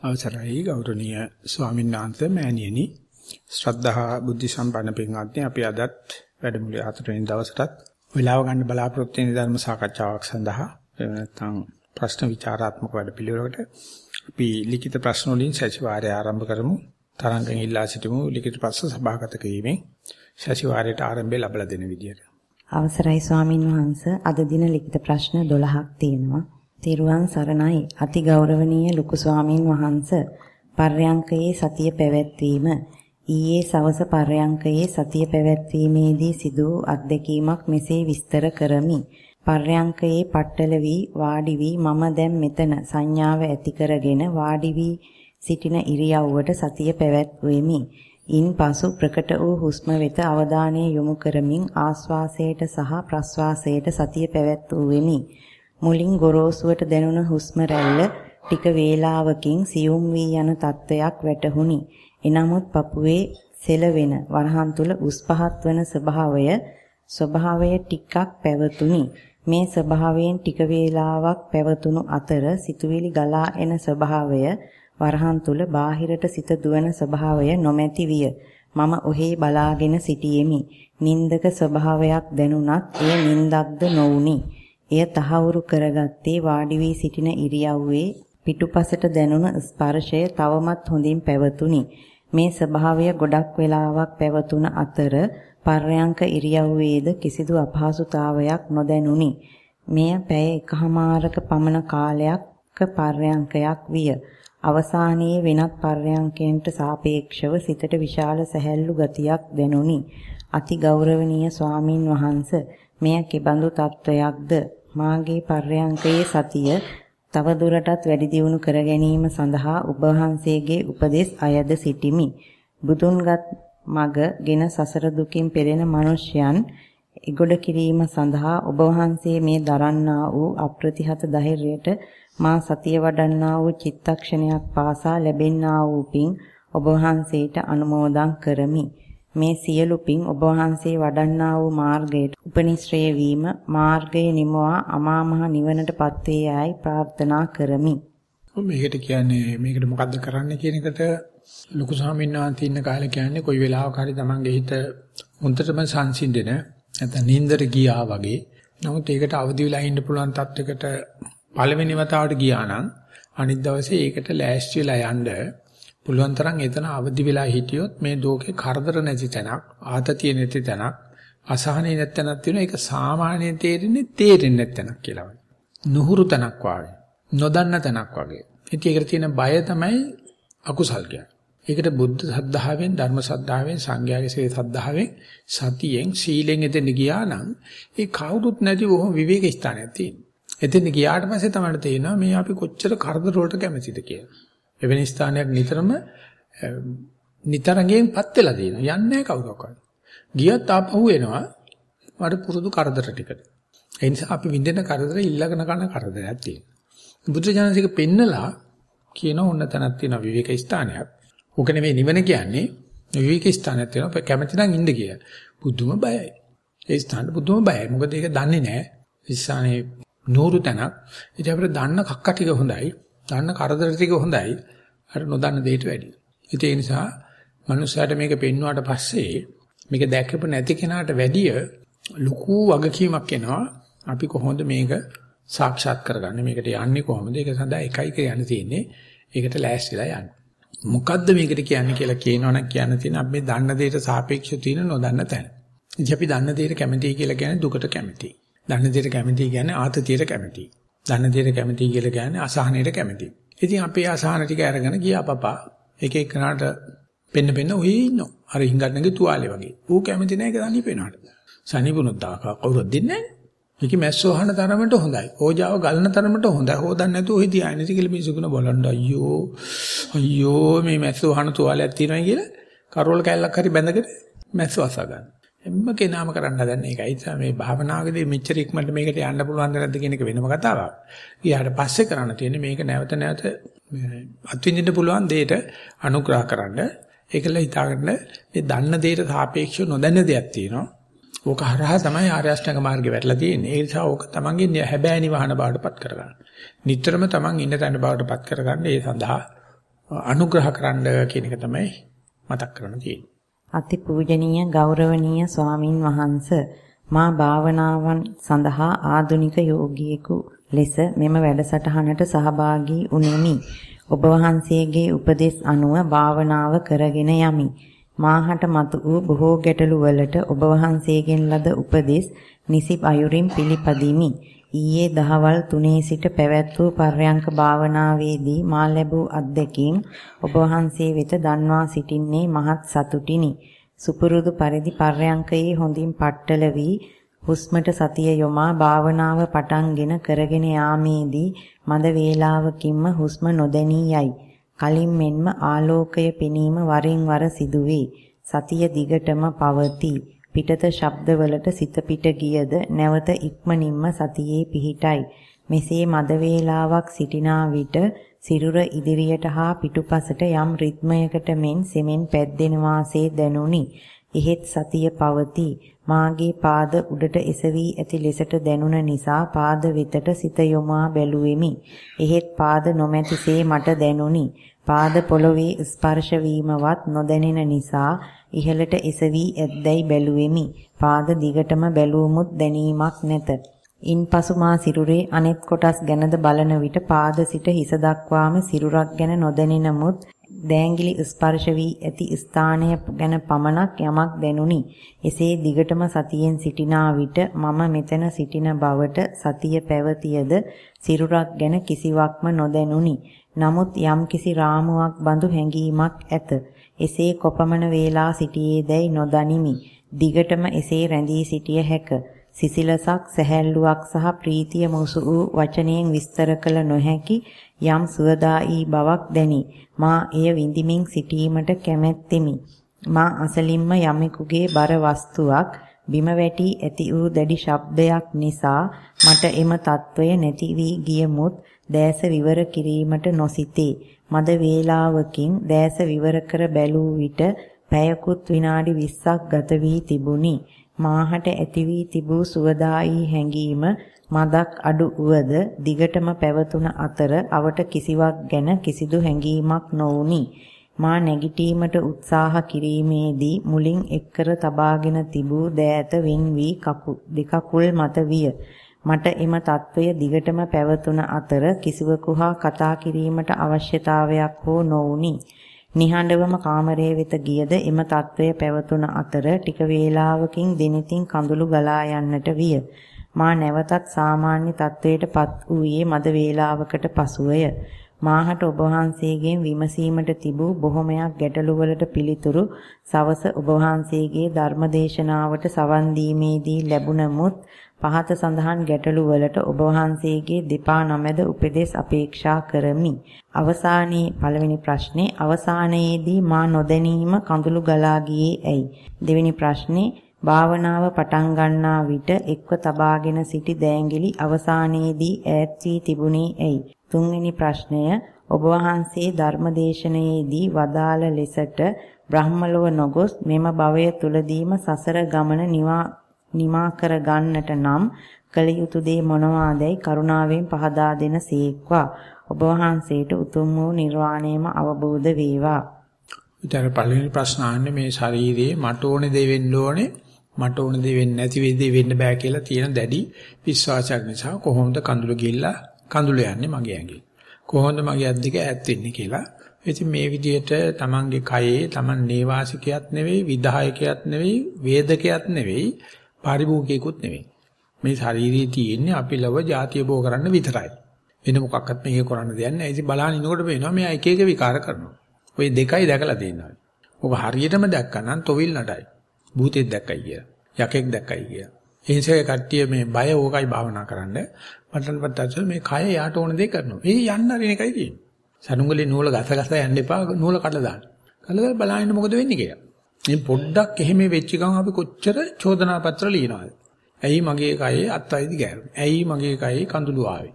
අවසරයි ගෞරවනීය ස්වාමීන් වහන්සේ මෑණියනි. ශ්‍රද්ධහා බුද්ධ සම්පන්න පින්වත්නි අපි අදත් වැඩමුළුවේ හතරවෙනි දවසටත් වෙලාව ගන්න බලාපොරොත්තු වෙන ධර්ම සාකච්ඡාවක් සඳහා එහෙම නැත්නම් ප්‍රශ්න විචාරාත්මක වැඩපිළිවෙලකට අපි ලිඛිත ප්‍රශ්න වලින් සතිವಾರය ආරම්භ කරමු. තරංගෙන් ඉල්ලා සිටිමු ලිඛිත ප්‍රශ්න සභාගත කිරීමෙන් සතිವಾರයට ආරම්භය ලැබලා දෙන විදියට. අවසරයි ස්වාමින් වහන්සේ. අද දින ලිඛිත ප්‍රශ්න 12ක් තියෙනවා. තෙරුවන් සරණයි. අති ගෞරවනීය ලොකු ස්වාමින් වහන්ස පර්යංකයේ සතිය පැවැත්වීම. ඊයේ සවස පර්යංකයේ සතිය පැවැත්වීමේදී සිදු වූ අත්දැකීමක් මෙසේ විස්තර කරමි. පර්යංකයේ පట్టල වී වාඩි වී මම දැන් මෙතන සංඥාව ඇති කරගෙන වාඩි වී සිටින ඉරියව්වට සතිය පැවැත්වෙමි. ඉන්පසු ප්‍රකට වූ හුස්ම වෙත අවධානය යොමු කරමින් ආස්වාසයට සහ ප්‍රස්වාසයට සතිය පැවැත්වුවෙමි. මුලින් ගොරෝසුවට දැනුණ හුස්ම රැල්ල ටික වේලාවකින් සියුම් වී යන තත්වයක් වැටහුණි. එනමුත් පපුවේ සෙලවෙන වරහන් තුල උස් පහත් වන ස්වභාවය ස්වභාවය ටිකක් පැවතුණි. මේ ස්වභාවයෙන් ටික වේලාවක් පැවතුණු අතර සිතුවිලි ගලා එන ස්වභාවය වරහන් තුල බාහිරට සිත දුවන ස්වභාවය නොමැති විය. මම ඔහේ බලාගෙන සිටියෙමි. නින්දක ස්වභාවයක් දැනුණත් එය නින්දක්ද නොවුනි. එය තහවුරු කරගත්තේ වාඩි වී සිටින ඉරියව්වේ පිටුපසට දැනුණ ස්පර්ශය තවමත් හොඳින් පැවතුණි. මේ ස්වභාවය ගොඩක් වේලාවක් පැවතුන අතර පර්යංක ඉරියව්වේද කිසිදු අපහසුතාවයක් නොදැනුනි. මෙය පැය එකහමාරක පමණ කාලයක් පර්යංකයක් විය. අවසානයේ වෙනත් පර්යංකයන්ට සාපේක්ෂව සිතට විශාල සැහැල්ලු ගතියක් දැනුනි. අති ගෞරවනීය ස්වාමින් වහන්සේ මෙය කෙබඳු තත්වයක්ද මාගේ පර්යංකයේ සතිය තව දුරටත් වැඩි දියුණු කර ගැනීම සඳහා ඔබ වහන්සේගේ උපදෙස් අයද සිටිමි. බුදුන්ගත් මගගෙන සසර දුකින් පෙළෙන මිනිසයන් ඉගොඩ කිරීම සඳහා ඔබ වහන්සේ මේ දරන්නා වූ අප්‍රතිහත ධෛර්යයට මා සතිය වඩන්නා වූ චිත්තක්ෂණයක් පාසා ලැබෙන්නා වූ පින් ඔබ වහන්සේට අනුමෝදන් කරමි. මේ සියලු පින් ඔබ වහන්සේ වඩන්නා වූ මාර්ගයට උපනිශ්‍රේ වීම මාර්ගයේ නිමවා අමා මහ නිවනටපත් වේ යයි ප්‍රාර්ථනා කරමි. මේකට කියන්නේ මේකට මොකද්ද කරන්න කියන එකට ලොකු ස්වාමීන් වහන්සේ ඉන්න කාලේ කියන්නේ කොයි වෙලාවක හරි Tamange හිත හොඳටම සංසිඳෙන නැත්නම් නින්දට ගියා වගේ. නමුත් ඒකට අවදි වෙලා ඉන්න පුළුවන් තත්යකට පළවෙනි වතාවට ගියා නම් අනිත් දවසේ ඒකට ලෑස්ති වෙලා යන්න පුළුවන් තරම් එතන අවදි වෙලා හිටියොත් මේ දෝකේ කරදර නැති තැනක්, ආතතිය නැති තැනක්, අසහනෙ නැති තැනක් තියෙනවා. ඒක සාමාන්‍යයෙන් තේරෙන්නේ තේරෙන්නේ නැති තැනක් කියලා වගේ. නුහුරු තැනක් වගේ. නොදන්න තැනක් වගේ. ඉතින් ඒකට තියෙන බය තමයි අකුසල් කියන්නේ. ඒකට බුද්ධ සද්ධාවෙන්, ධර්ම සද්ධාවෙන්, සංඝයාගේ සේ සද්ධාවෙන්, සතියෙන්, සීලෙන් එතෙන් ගියා නම් ඒ කවුරුත් නැති බොහොම විවේක ස්ථානයක් තියෙනවා. එතෙන් ගියාට පස්සේ තමයි තේරෙනවා මේ අපි කොච්චර කරදර වලට කැමතිද කියලා. එවැනි ස්ථානයක් නිතරම නිතරගෙන්පත් වෙලා තියෙනවා. යන්නේ නැහැ කවුරක්වත්. ගියත් ආපහු එනවා. මට පුරුදු කරදර ටිකට. ඒ නිසා අපි විඳින කරදර ඊළඟන කන කරදරයක් තියෙනවා. බුද්ධ ජනසික පෙන්නලා කියන ඕන තැනක් තියෙනවා විවේක ස්ථානයක්. උක නෙමෙයි නිවන කියන්නේ විවේක ස්ථානයක් තියෙනවා. කැමති නම් ඉන්න කියලා. බුදුම බයයි. ඒ ස්ථානට බුදුම බයයි. මොකද ඒක දන්නේ නැහැ. ස්ථානේ නూరు තැනක්. ඉතින් අපිට දන්න කක්ක ටික හොඳයි. දන්න කරදර ටික හොඳයි. අර නොදන්න දෙයට වැඩියි. ඒ නිසා මනුස්සයාට මේක පෙන්වුවාට පස්සේ මේක දැකපු නැති කෙනාට වැඩිය ලুকু වගකීමක් එනවා. අපි කොහොමද මේක සාක්ෂාත් කරගන්නේ? මේකට යන්නේ කොහොමද? ඒක සඳහා එකයි කියන්න තියෙන්නේ. ඒකට ලෑස්තිලා යන්න. මොකද්ද මේකට කියන්නේ කියලා කියනවනම් කියන්න තියෙන අපි මේ දන්න දෙයට සාපේක්ෂව තියෙන නොදන්න තැන. ඉතින් අපි දන්න දෙයට කැමතියි කියලා කියන්නේ දුකට කැමතියි. දන්න දෙයට කැමතියි කියන්නේ ආතතියට කැමතියි. දන්න දෙයට කැමතියි කියලා කියන්නේ අසහනයට කැමතියි. ඉතින් අපේ අසහන ටික අරගෙන ගියා පපා. එක එකනට පෙන්න පෙන්න ඔහේ ඉන්නවා. අර හිඟන්නගේ තුවාලේ වගේ. ඌ කැමති නැහැ ඒක සනීපේනවට. සනීපුණොත් දාකා කවුරුත් දෙන්නේ නැහැ. මේක මැස්සෝ අහන තරමට හොඳයි. ඕජාව ගලන තරමට හොඳයි. හොදන්න නැතුව ඔහේ තියාගෙන ඉති කියලා මිනිස්සු කියන බලන්න අයියෝ අයියෝ මේ මැස්සෝ අහන තුවාලයක් තියෙනවා කියලා කරවල කැල්ලක් හරි බැඳගෙන මැස්සෝ අසා ගන්න. එම්ම කෙනාම කරන්න හදන්නේ ඒකයි. ඒ නිසා මේ භාවනාවේදී මෙච්චර ඉක්මනට මේකට යන්න පුළුවන්ද නැද්ද කියන එක වෙනම කතාවක්. ඊට පස්සේ කරන්න තියෙන්නේ මේක නැවත නැවත අත්විඳින්න පුළුවන් දෙයට අනුග්‍රහ කරන්න. ඒකල හිතාගන්න මේ දන්න දෙයට සාපේක්ෂව නොදන්න දෙයක් තියෙනවා. ඕක හරහා තමයි ආර්ය අෂ්ටාංග මාර්ගේ වැටලා තියෙන්නේ. ඒ නිසා ඕක තමන්ගේ හැබෑ නිවහන බවටපත් කරගන්න. නිතරම තමන් ඉන්න තැන බවටපත් කරගන්න ඒ සඳහා අනුග්‍රහ කරන්න කියන එක තමයි මතක් කරන්න තියෙන්නේ. අතිපූජනීය ගෞරවනීය ස්වාමින් වහන්ස මා භාවනාවන් සඳහා ආධුනික යෝගියෙකු ලෙස මෙම වැඩසටහනට සහභාගී වුනිමි. ඔබ වහන්සේගේ උපදෙස් අනුව භාවනාව කරගෙන යමි. මාහට මතු වූ බොහෝ ගැටලු වලට ඔබ වහන්සේගෙන් ලද උපදෙස් නිසි අයුරින් පිළිපදිමි. ඊයේ දහවල් 3 සිට පැවැත් වූ පර්යංක භාවනාවේදී මා ලැබූ අත්දැකීම් ඔබ වහන්සේ වෙත දන්වා සිටින්නේ මහත් සතුටිනි. සුපුරුදු පරිදි පර්යංකයේ හොඳින් පట్టල වී හුස්මට සතිය යොමා භාවනාව පටන්ගෙන කරගෙන යාමේදී මද වේලාවකින්ම හුස්ම නොදැනී යයි. කලින් මෙන්ම ආලෝකය පෙනීම වරින් වර සිදුවේ. සතිය දිගටම පවතී. පිටත ශබ්දවලට සිත පිට ගියද නැවත ඉක්මනින්ම සතියේ පිහිටයි. මෙසේ මද වේලාවක් සිටිනා විට සිරුර ඉදිරියට හා පිටුපසට යම් රිද්මයකට මෙන් සෙමෙන් පැද්දෙන වාසේ දැනුනි. එහෙත් සතිය පවතී. මාගේ පාද උඩට එසවි ඇති ලෙසට දැනුන නිසා පාද වෙතට සිත යොමා බැලුවෙමි. එහෙත් පාද නොමැතිසේ මට දැනුනි. පාද පොළවේ ස්පර්ශ වීමවත් නොදැනෙන නිසා ඉහළට එසවි ඇද්දැයි බැලුවෙමි. පාද දිගටම බැලුවමුත් දැනීමක් නැත. ඉන්පසු මා සිරුරේ අනෙත් කොටස් ගැනද බලන විට පාද සිට හිස දක්වාම සිරුරක් ගැන නොදැනෙනමුත් දෑංගිලි ස්පර්ශ වී ඇති ස්ථානය ගැන පමණක් යමක් දැනුනි. එසේ දිගටම සතියෙන් සිටිනා විට මම මෙතන සිටින බවට සතිය පැවතියද සිරුරක් ගැන කිසිවක්ම නොදැනුනි. නමුත් යම්කිසි රාමුවක් බඳු හැඟීමක් ඇත. එසේ කොපමණ වේලා සිටියේදැයි නොදනිමි. දිගටම එසේ රැඳී සිටිය හැක. සිසිලසක් සැහැල්ලුවක් සහ ප්‍රීතිය මුසු වූ වචනයෙන් විස්තර කළ නොහැකි යම් සුවදායි බවක් දැනි. මා එය විඳිමින් සිටීමට කැමැත්තෙමි. මා අසලින්ම යමෙකුගේ බර වස්තුවක් බිම වැටි ඇති වූ දැඩි ශබ්දයක් නිසා මට එම తত্ত্বය නැති වී ගියමුත් දැස විවර කිරීමට නොසිතේ. මද වේලාවකින් දැස විවර කර බැලූ විට පැයකුත් විනාඩි 20ක් ගත වී තිබුණි. මාහට ඇති වී තිබූ සුවදායි හැඟීම මදක් අඩු වුවද දිගටම පැවතුන අතර අවට කිසිවක් ගැන කිසිදු හැඟීමක් නොවුනි. මා නැගිටීමට උත්සාහ කිරීමේදී මුලින් එක්කර තබාගෙන තිබූ දෑත වෙන් වී කකු දෙකකුල් මත විය. මට එම తත්වය දිගටම පැවතුන අතර කිසිවෙකු හා කතා කිරීමට අවශ්‍යතාවයක් හෝ නොවුනි. නිහඬවම කාමරයේ වෙත ගියද එම తත්වය පැවතුන අතර ටික වේලාවකින් දිනිතින් කඳුළු ගලා යන්නට විය. මා නැවතත් සාමාන්‍ය තත්වයටපත් වූයේ මද වේලාවකට පසුවය. මාහට ඔබ වහන්සේගෙන් විමසීමට තිබූ බොහොමයක් ගැටලුවලට පිළිතුරු සවස ඔබ වහන්සේගේ ධර්මදේශනාවට සවන් දීමේදී ලැබුණමුත් පහත සඳහන් ගැටලු වලට ඔබ වහන්සේගේ දෙපා නමැද උපදෙස් අපේක්ෂා කරමි. අවසානයේ පළවෙනි ප්‍රශ්නේ අවසානයේදී මා නොදැනීම කඳුළු ගලා ගියේ ඇයි? දෙවෙනි ප්‍රශ්නේ භාවනාව පටන් ගන්නා විට එක්ව තබාගෙන සිටි දෑංගිලි අවසානයේදී ඈත් වී තිබුණේ ඇයි? තුන්වෙනි ප්‍රශ්නය ඔබ වහන්සේ ධර්මදේශනයේදී වදාළ ලෙසට බ්‍රහ්මලොව නොගොස් මෙම භවය තුලදීම සසර ගමන නිවා නිමා කර ගන්නට නම් කල යුතු දේ මොනවාදයි කරුණාවෙන් පහදා දෙන සීක්වා ඔබ වහන්සේට උතුම් වූ නිර්වාණයම අවබෝධ වේවා. ඊට පළවෙනි ප්‍රශ්න අහන්නේ මේ ශාරීරියේ මට ඕනේ දේ වෙන්න ඕනේ මට ඕනේ දේ වෙන්නේ නැති වෙදී වෙන්න බෑ කියලා තියෙන දැඩි විශ්වාසයක් නිසා කොහොමද කඳුළු ගිල්ලා කඳුළු යන්නේ මගේ ඇඟේ. කොහොමද මගේ අත් දෙක ඈත් වෙන්නේ කියලා. ඉතින් මේ විදිහට තමන්ගේ කයේ තමන් නේවාසිකයක් නෙවෙයි විධායකයක් නෙවෙයි වේදකයක් නෙවෙයි පාරිභෝගිකයකුත් නෙමෙයි. මේ ශාරීරියේ තියෙන්නේ අපි ලව જાතිය බෝ කරන්න විතරයි. වෙන මොකක්වත් මේක කරන්න දෙයක් නැහැ. ඉතින් බලහන් ඉන්නකොට පේනවා මෙයා එක එක විකාර කරනවා. ඔය දෙකයි දැකලා තියෙනවා. ඔබ හරියටම දැක්කනම් තොවිල් නටයි. භූතෙක් දැක්කයි කියලා. යකෙක් දැක්කයි කියලා. ඒ නිසා කට්ටිය මේ බය ඕකයි භාවනා කරන්න. මටන්පත්ත මේ කය යාට ඕන දේ කරනවා. ඒ යන්න හරින එකයි තියෙන්නේ. සනුගලේ නූල ගස ගස යන්න එපා නූල කඩලා දාන්න. කඩලා බලන්න මොකද වෙන්නේ කියලා. මේ පොඩ්ඩක් එහෙම වෙච්ච ගමන් අපි කොච්චර චෝදනා පත්‍ර ලියනවද? ඇයි මගේ කයේ අත්වයිදි ගෑරුනේ? ඇයි මගේ කයේ කඳුළු ආවේ?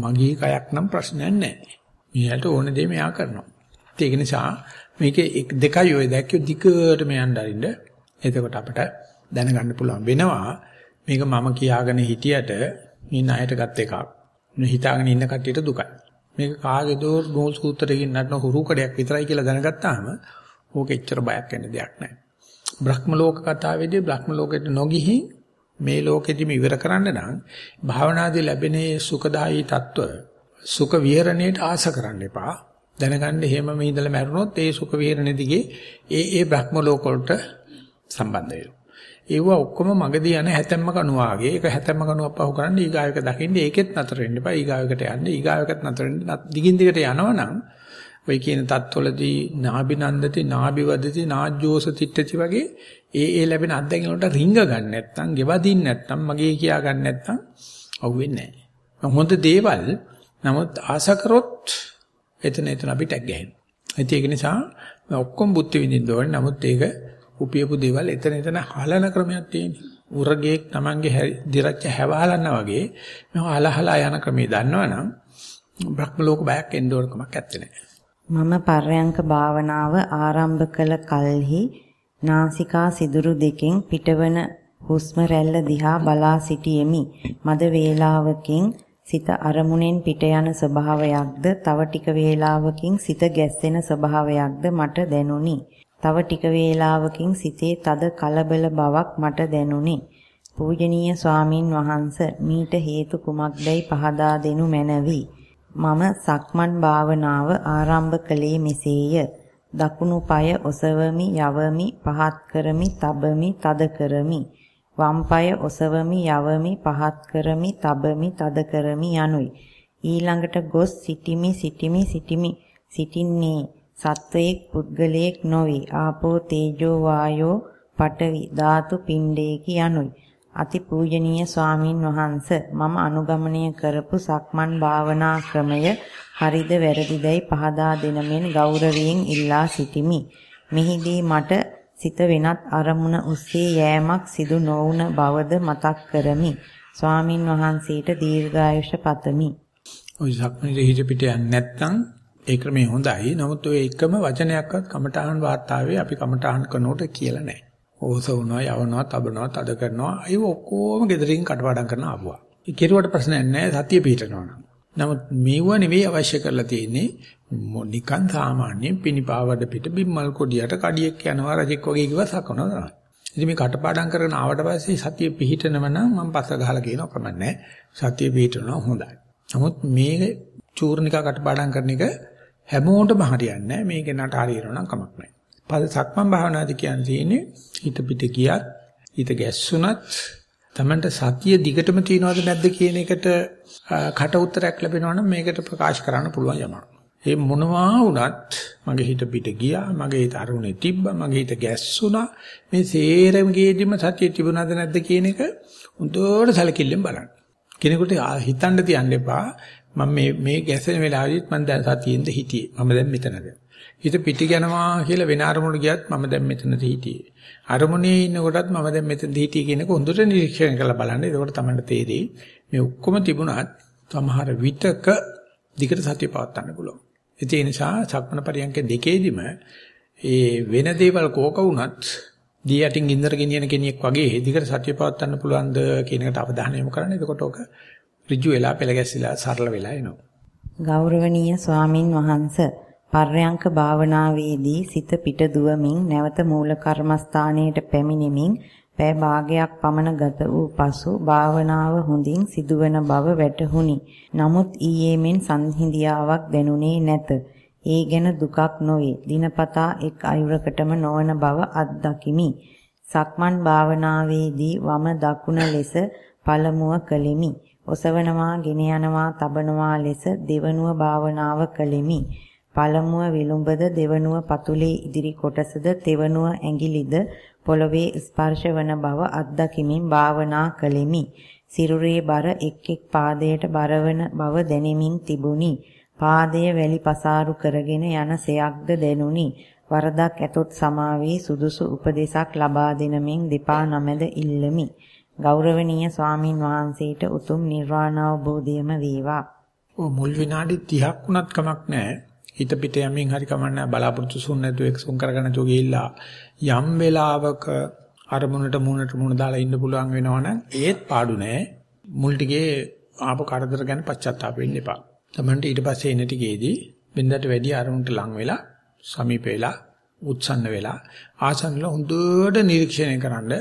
මගේ කයක් නම් ප්‍රශ්නයක් නැහැ. මෙයාට ඕන දේ මෙයා කරනවා. ඒක නිසා මේකේ දෙකයි ඔය දැක්කෝ දිගටම යන්න අරින්න. එතකොට අපිට දැනගන්න පුළුවන් වෙනවා මේක මම කියාගෙන හිටියට මේ ණයට ගත් එකක්. හිතාගෙන ඉන්න කට්ටියට දුකයි. මේක කාගේදෝ නූල් සූත්‍රයකින් නටන හුරු කඩයක් විතරයි කියලා දැනගත්තාම ඕක එච්චර බයක් වෙන්න දෙයක් නැහැ. බ්‍රහ්ම ලෝක කතාවේදී බ්‍රහ්ම ලෝකෙට නොගිහින් මේ ලෝකෙදිම ඉවර කරන්න නම් භාවනාදී ලැබෙන සුඛදායි తত্ত্ব සුඛ විහරණයට ආස කරන්න එපා. දැනගන්න එහෙම මේ ඉඳලා මැරුණොත් ඒ සුඛ විහරණෙ දිගේ ඒ ඒ බ්‍රහ්ම ලෝක වලට සම්බන්ධ වෙනවා. ඒව ඔක්කොම මගදී යන හැතැම්ම කණුවා වගේ ඒක හැතැම්ම කණුව අපහු කරන්න ඊගායක දකින්න ඒකෙත් නතර වෙන්න එපා ඊගායකට යන්න ඊගායකට නතර වෙන්න දිගින් දිගට යනවනම් ඔය කියන தත්වලදී නාබිනන්දති නාබිවදති නාජ්ජෝස තිට්ඨති වගේ ඒ ඒ ලැබෙන අත්දැකීම් වලට රිංග ගන්න නැත්නම් ගෙවදින්න නැත්නම් මගේ කියා ගන්න නැත්නම් අහුවෙන්නේ නැහැ. හොඳ දේවල් නමුත් ආස කරොත් එතන එතන අපි ටැග් ගහනවා. ඒක නිසා ඔක්කොම බුද්ධ විඳින්න ඕනේ. නමුත් ඒක උපියපු දේවල් එතන එතන හලන ක්‍රමයක් තියෙනවා. උරගේක් Tamange දිරච්ච හැවහලන්නා වගේ මම අලහලා යන ක්‍රමේ දන්නවනම් බ්‍රහ්ම ලෝක බයක් එන්න ඕන කමක් නැත්තේ. මම පර්යංක භාවනාව ආරම්භ කළ කලෙහි නාසිකා සිදුරු දෙකෙන් පිටවන හුස්ම රැල්ල දිහා බලා සිටියෙමි. මද වේලාවකින් සිත අරමුණෙන් පිට යන ස්වභාවයක්ද තව ටික වේලාවකින් සිත ගැස්සෙන ස්වභාවයක්ද මට දැනුනි. තව ටික වේලාවකින් සිතේ තද කලබල බවක් මට දැනුනි. පූජනීය ස්වාමින් වහන්ස මීට හේතු කුමක්දයි පහදා දෙනු මැනවි. මම සක්මන් භාවනාව ආරම්භ කළේ මෙසේය. දකුණු පාය ඔසවමි යවමි පහත් කරමි තබමි තද කරමි. වම් පාය ඔසවමි යවමි පහත් කරමි තබමි තද කරමි යනුයි. ඊළඟට ගොස් සිටිමි සිටිමි සිටිමි සිටින්නේ සත්වයේක් පුද්ගලයෙක් නොවේ. ආපෝ තේජෝ වායෝ පඨවි ධාතු පිණ්ඩේකි යනුයි. අතිපූජනීය ස්වාමින් වහන්ස මම අනුගමනය කරපු සක්මන් භාවනා ක්‍රමය හරිද වැරදිදයි පහදා දෙනමෙන් ගෞරවයෙන් ඉල්ලා සිටිමි. මෙහිදී මට සිත වෙනත් අරමුණ ඔස්සේ යෑමක් සිදු නොවුන බවද මතක් කරමි. ස්වාමින් වහන්සේට දීර්ඝායුෂ පතමි. ඔය සක්මනේ හිත පිට යන්නේ නැත්නම් ඒ ක්‍රමේ හොඳයි. නමුත් ඔය එකම වචනයක්වත් කමඨාන් වාර්තාවේ අපි කමඨාන් කරනකොට කියලා නැහැ. ඕසවනවා, යවනවා, තබනවා, තද කරනවා. ඒ ඔක්කොම gederin කටපාඩම් කරන ආපුවා. ඒ කෙරුවට ප්‍රශ්නයක් නැහැ. සතිය පිටනවා නම්. නමුත් මේව නෙවෙයි අවශ්‍ය කරලා තියෙන්නේ නිකන් සාමාන්‍ය පිනිපාවඩ පිට බිම්මල් කොඩියට කඩියෙක් යනවා රජෙක් වගේ කිව්ව සකනවා තමයි. ඉතින් මේ කටපාඩම් කරගෙන ආවට පස්සේ සතිය පිහිටනම නම් මම පස්ස ගහලා කියනවා කමන්නේ. සතිය පිහිටනවා හොඳයි. නමුත් මේ චූර්ණිකා කටපාඩම් කරන එක හැමෝටම හරියන්නේ නැහැ. මේක නට හරියනවා නම් කමක් නැහැ. පද සක්මන් භාවනාදී කියන්නේ තියෙන්නේ හිත පිට ගියත් හිත ගැස්සුණත් Tamanට සතිය දිගටම තියනවද නැද්ද කියන එකට කට උත්තරයක් ලැබෙනවා නම් මේකට ප්‍රකාශ කරන්න පුළුවන් යමක්. ඒ මොනවා වුණත් මගේ හිත පිට ගියා, මගේ හිත අරුණේ තිබ්බා, මගේ හිත ගැස්සුණා. මේ සේරමගේදීම සතිය තිබුණාද නැද්ද කියන එක හොඳට සැලකිල්ලෙන් බලන්න. කෙනෙකුට හිතන්න තියන්න එපා. මම මේ මේ ගැසෙන වෙලාවෙදිත් මම දැන් සතියෙන්ද හිටියේ. මම දැන් මෙතනද. හිත පිට යනවා කියලා වෙන අරමුණට ගියත් මම දැන් මෙතනද හිටියේ. අරමුණේ ඉන්නකොටත් මම දැන් මෙතනද හිටියේ කියන එක හොඳට නිරීක්ෂණය කරලා බලන්න. එතකොට තමයි තේරෙයි මේ ඔක්කොම තිබුණත් සමහර විතක දිගට සතිය පවත්වා ගන්න පුළුවන්. ඒ නිසා සක්මන පරියන්ක දෙකේදිම ඒ වෙන දේවල් කෝක වුණත් දී යටින් ගින්දර ගෙනියන කෙනෙක් වගේ දිගට සතිය පවත්වා ගන්න පුළුවන්ද කියන එකට අවධානය යොමු කරන්න. එතකොට ඔක ඍජු වෙලා පෙළ ගැසිලා සරල වෙලා එනවා. ගෞරවනීය ස්වාමින් වහන්සේ පර්යංක භාවනාවේදී සිත පිට දුවමින් නැවත මූල කර්මස්ථානයට පැමිණෙමින් පෑ භාගයක් පමණ ගත වූ පසු භාවනාව හොඳින් සිදුවන බව වැටහුණි. නමුත් ඊයේ මෙන් සංහිඳියාවක් දැනුනේ නැත. ඒ ගැන දුකක් නොවේ. දිනපතා එක් අයුරකටම නොවන බව අත්දකිමි. සක්මන් භාවනාවේදී වම දකුණ ලෙස පළමුව කළෙමි. ඔසවනවා, ගෙන යනවා, තබනවා ලෙස දෙවනුව භාවනාව කළෙමි. පළමුව විලුඹද දෙවනුව පතුලේ ඉදිරි කොටසද තෙවනුව ඇඟිලිද පොළවේ ස්පර්ශ වන බව අත්දකිමින් භාවනා කළෙමි. සිරුරේ බර එක් එක් පාදයට බරවන බව දැනෙමින් තිබුණි. පාදය වැලි පසාරු කරගෙන යන සයක්ද දැනුනි. වරදක් ඇතොත් සමාවේ සුදුසු උපදේශක් ලබා දෙනමින් දෙපා නමද ඉල්ලමි. ගෞරවනීය ස්වාමින් වහන්සේට උතුම් නිර්වාණ අවබෝධයම වේවා. ඔය මුල් විනාඩි 30ක් වුණත් කමක් නැහැ. හිත පිට යමින් හරි කමන්නේ බලාපොරොත්තු සුන් නැතුව එක්සුන් කරගෙන තු ගිහිල්ලා යම් වෙලාවක අරමුණට මුණට මුණ දාලා ඉන්න පුළුවන් වෙනවනම් ඒත් පාඩු නෑ මුල් ටිකේ ආපු කරදර ගැන පශ්චාත්තාප වෙන්න එපා තමන්ට ඊට පස්සේ එන ටිකේදී බින්දට වැඩි අරමුණට ලං වෙලා සමීප වෙලා උත්සන්න වෙලා ආසන්නල හොඳට නිරීක්ෂණය කරන්න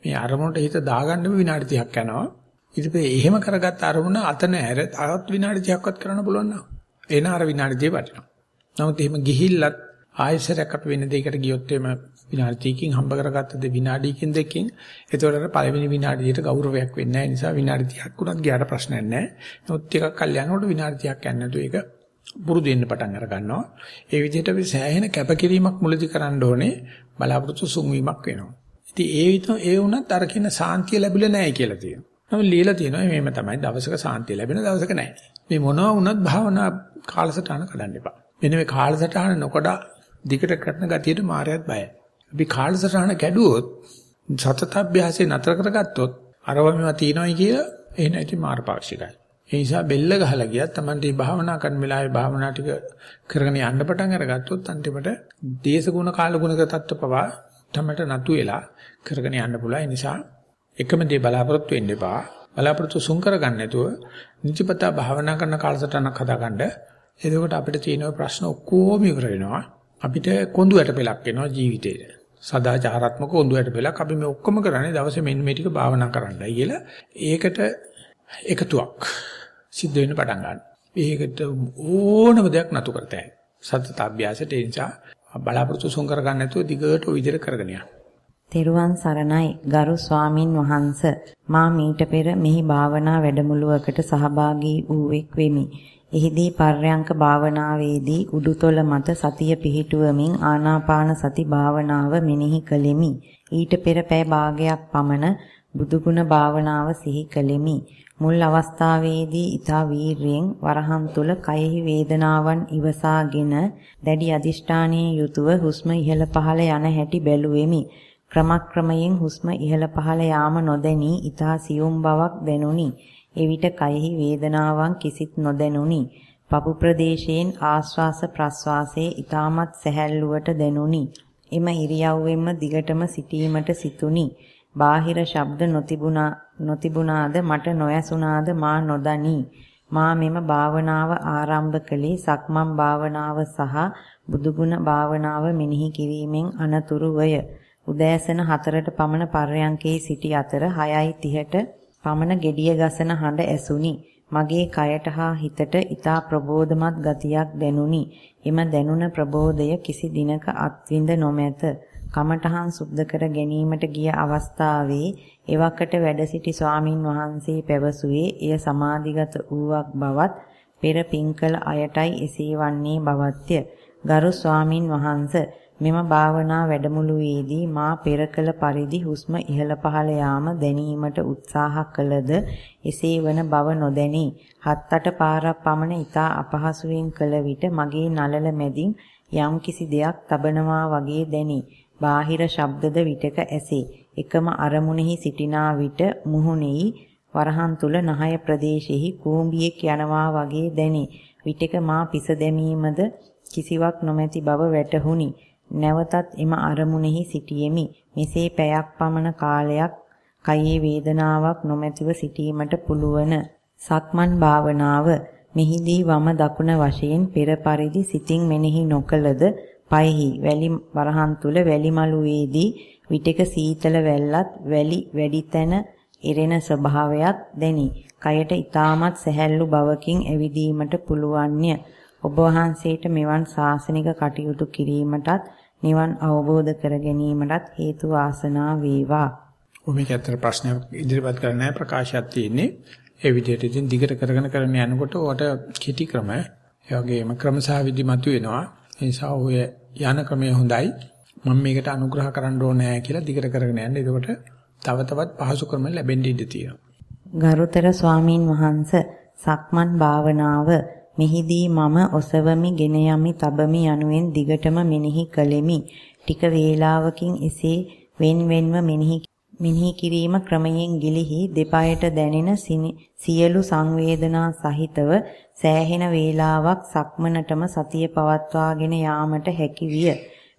මේ අරමුණට හිත දාගන්න විනාඩි 30ක් යනවා. ඊට පස්සේ එහෙම කරගත්ත අරමුණ අත නැර තවත් විනාඩි 30ක්වත් කරන්න පුළුවන් නම් එන අර විනාඩි 30 වටිනවා. නමුත් එහෙම ගිහිල්ලත් ආයෙසරයක් අපි වෙන දෙයකට ගියොත් එimhe විනාඩි 30කින් හම්බ කරගත්තද විනාඩියකින් දෙකකින් එතකොට අර පළවෙනි විනාඩියට ගෞරවයක් වෙන්නේ නැහැ. නිසා විනාඩි 30ක් උනත් ගියාට ප්‍රශ්නයක් නැහැ. නමුත් ටිකක් කල් යනකොට විනාඩි 30ක් යන්නේ නැතුව ඒක පුරුදු වෙන්න පටන් අර ගන්නවා. ඒ විදිහට අපි සෑහෙන කැපකිරීමක් මුලදී කරන්න ඕනේ බලාපොරොත්තු සුන්වීමක් වෙනවා. ඉතින් ඒ විතර ඒ වුණත් අර කියන සාන්තිය ලැබිලා නැහැ කියලා තියෙනවා. නමුත් লীලා තියෙනවා මේම තමයි දවසක සාන්තිය ලැබෙන දවසක නැහැ. මේ මොනවා වුණත් භාවනා කාලසටහන කඩන්න එපා. මෙන්න මේ කාලසටහන නොකඩා දිගට කරන ගතියට මායයත් බයයි. අපි කාලසටහන කැඩුවොත් සතත අභ්‍යාසය නතර කරගත්තොත් අරවම තියනයි කිය එහෙ නැති මාර්ග පාක්ෂිකයි. ඒ නිසා බෙල්ල ගහලා ගියත් Tamante භාවනා කරන වෙලාවේ භාවනා ටික කරගෙන යන්න පටන් අරගත්තොත් අන්තිමට දේශගුණ කාලගුණක தত্ত্ব පවා තමට නතු වෙලා කරගෙන යන්න පුළුවන්. ඒ නිසා එකම දේ බලාපොරොත්තු වෙන්න එපා. බලාපොරොත්තු සුන් කරගන්න නැතුව නිතිපතා භාවනා කරන කාලසටහනක් හදාගන්න එතකොට අපිට තියෙන ප්‍රශ්න ඔක්කොම ඉවර වෙනවා. අපිට කොඳුයට පෙලක් වෙනවා ජීවිතේට. සදාචාරාත්මක කොඳුයට පෙලක් අපි මේ ඔක්කොම කරන්නේ දවසේ මෙන්න මේ ටික භාවනා කරන්නයි කියලා. ඒකට එකතුවක් සිද්ධ වෙන්න පටන් ගන්නවා. ඒකට ඕනම දෙයක් නතු කරතයි. සතත අභ්‍යාසයට ඒ නිසා බලාපොරොත්තු සොන් කර ගන්න නැතුව දිගට ওই විදිහට කරගෙන යන්න. තෙරුවන් සරණයි ගරු ස්වාමින් වහන්ස මා මීට පෙර මෙහි භාවනා වැඩමුළුවකට සහභාගී වූ එක් වෙමි. එහිදී පර්යංක භාවනාවේදී උඩුතොල මත සතිය පිහිටුවමින් ආනාපාන සති භාවනාව මෙනෙහි කළෙමි. ඊට පෙර පැය භාගයක් පමණ බුදුගුණ භාවනාව සිහි කළෙමි. මුල් අවස්ථාවේදී ඊතා වීරයෙන් වරහන් තුල කයෙහි වේදනාවන් ඉවසාගෙන දැඩි අදිෂ්ඨානයේ යුතුව හුස්ම ඉහළ පහළ යන හැටි බැලුවෙමි. ක්‍රමක්‍රමයෙන් හුස්ම ඉහළ පහළ යාම නොදැනී ඊතා සියුම් බවක් දැනුනි. එවිට කයෙහි වේදනාවන් කිසිත් නොදැනුනි. පපු ප්‍රදේශයෙන් ආශ්වාස ප්‍රශ්වාසයේ ඊටමත් සැහැල්ලුවට දැනුනි. එම ඉරියව්වෙන්ම දිගටම සිටීමට සිතුනි. බාහිර ශබ්ද නොතිබුණා නොතිබුණාද මට නොයසුණාද මා නොදනී. මා මෙම භාවනාව ආරම්භ කළේ සක්මන් භාවනාව සහ බුදුගුණ භාවනාව මෙනෙහි කිරීමෙන් අනතුරුවය. උදෑසන 4ට පමණ පර්යංකේ සිටි අතර 6:30ට පමණ gediya ගසන හඬ ඇසුනි. මගේ කයට හා හිතට ඊතා ප්‍රබෝධමත් ගතියක් දැනුනි. එම දැනුණ ප්‍රබෝධය කිසි දිනක අත්විඳ නොමැත. කමඨහන් සුද්ධ කර ගැනීමට ගිය අවස්ථාවේ එවකට වැඩ සිටි ස්වාමින් වහන්සේ පැවසුවේ එය සමාධිගත වූවක් බවත් පෙර පින්කල අයටයි එසේ වන්නේ බවත්ය. ගරු ස්වාමින් වහන්ස මෙම භාවනා වැඩමුළුවේදී මා පෙර කළ පරිදි හුස්ම ඉහළ පහළ යාම දැනීමට උත්සාහ කළද එසේ වන බව නොදැනී හත් අට පාරක් පමණ ඊතා අපහසුයෙන් කළ විට මගේ නලල මැදින් යම්කිසි දෙයක් තබනවා වගේ දැනි. බාහිර ශබ්දද විටක ඇසේ. එකම අරමුණෙහි සිටිනා විට මුහුණෙහි වරහන් තුල නහය ප්‍රදේශෙහි කූඹියෙක් යනවා වගේ දැනේ. විටක මා පිස දැමීමද කිසිවක් නොමැති බව වැටහුණි. නැවතත් එම අරමුණෙහි සිටියෙමි. මෙසේ පැයක් පමණ කාලයක් කයේ වේදනාවක් නොමැතිව සිටීමට පුළුවන්. සක්මන් භාවනාව මෙහිදී වම දකුණ වශයෙන් පෙර පරිදි සිතින් මෙනෙහි නොකලද පයෙහි වැලි වරහන් තුල වැලි මළුවේදී විටක සීතල වැල්ලත් වැලි වැඩි තැන ඉරෙන ස්වභාවයක් දැනි. කයට ඊටමත් සැහැල්ලු බවකින් ඇවිදීමට පුළුවන්ය. ඔබ වහන්සේට මෙවන් ශාසනික කටයුතු කිරීමටත් නිවන් අවබෝධ කර ගැනීමටත් හේතු වාසනා වේවා. ඔමේක අතර ප්‍රශ්නයක් ඉදිරිපත් කරන්න ප්‍රකාශයක් තියෙන්නේ. ඒ විදිහට ඉතින් දිගට කරගෙන කරගෙන යනකොට ඔකට කිටි ක්‍රම, ඒ වගේම ක්‍රමසා විදි මතුවෙනවා. ඒ නිසා ඔය යන ක්‍රමය හොඳයි. මම මේකට අනුග්‍රහ කරන්න ඕනේ කියලා දිගට කරගෙන යන්න. එතකොට තව තවත් පහසු ක්‍රම ලැබෙන්න ඉඩ තියෙනවා. ගරුතර ස්වාමීන් වහන්ස සක්මන් භාවනාව මෙහිදී මම ඔසවමි ගෙන යමි තබමි යනුවෙන් දිගටම මෙනෙහි කළෙමි. ටික වේලාවකින් එසේ wen wenව මෙනෙහි මෙනෙහි කිරීම ක්‍රමයෙන් ගිලිහි දෙපයට දැනෙන සියලු සංවේදනා සහිතව සෑහෙන වේලාවක් සක්මනටම සතිය පවත්වාගෙන යාමට හැකි විය.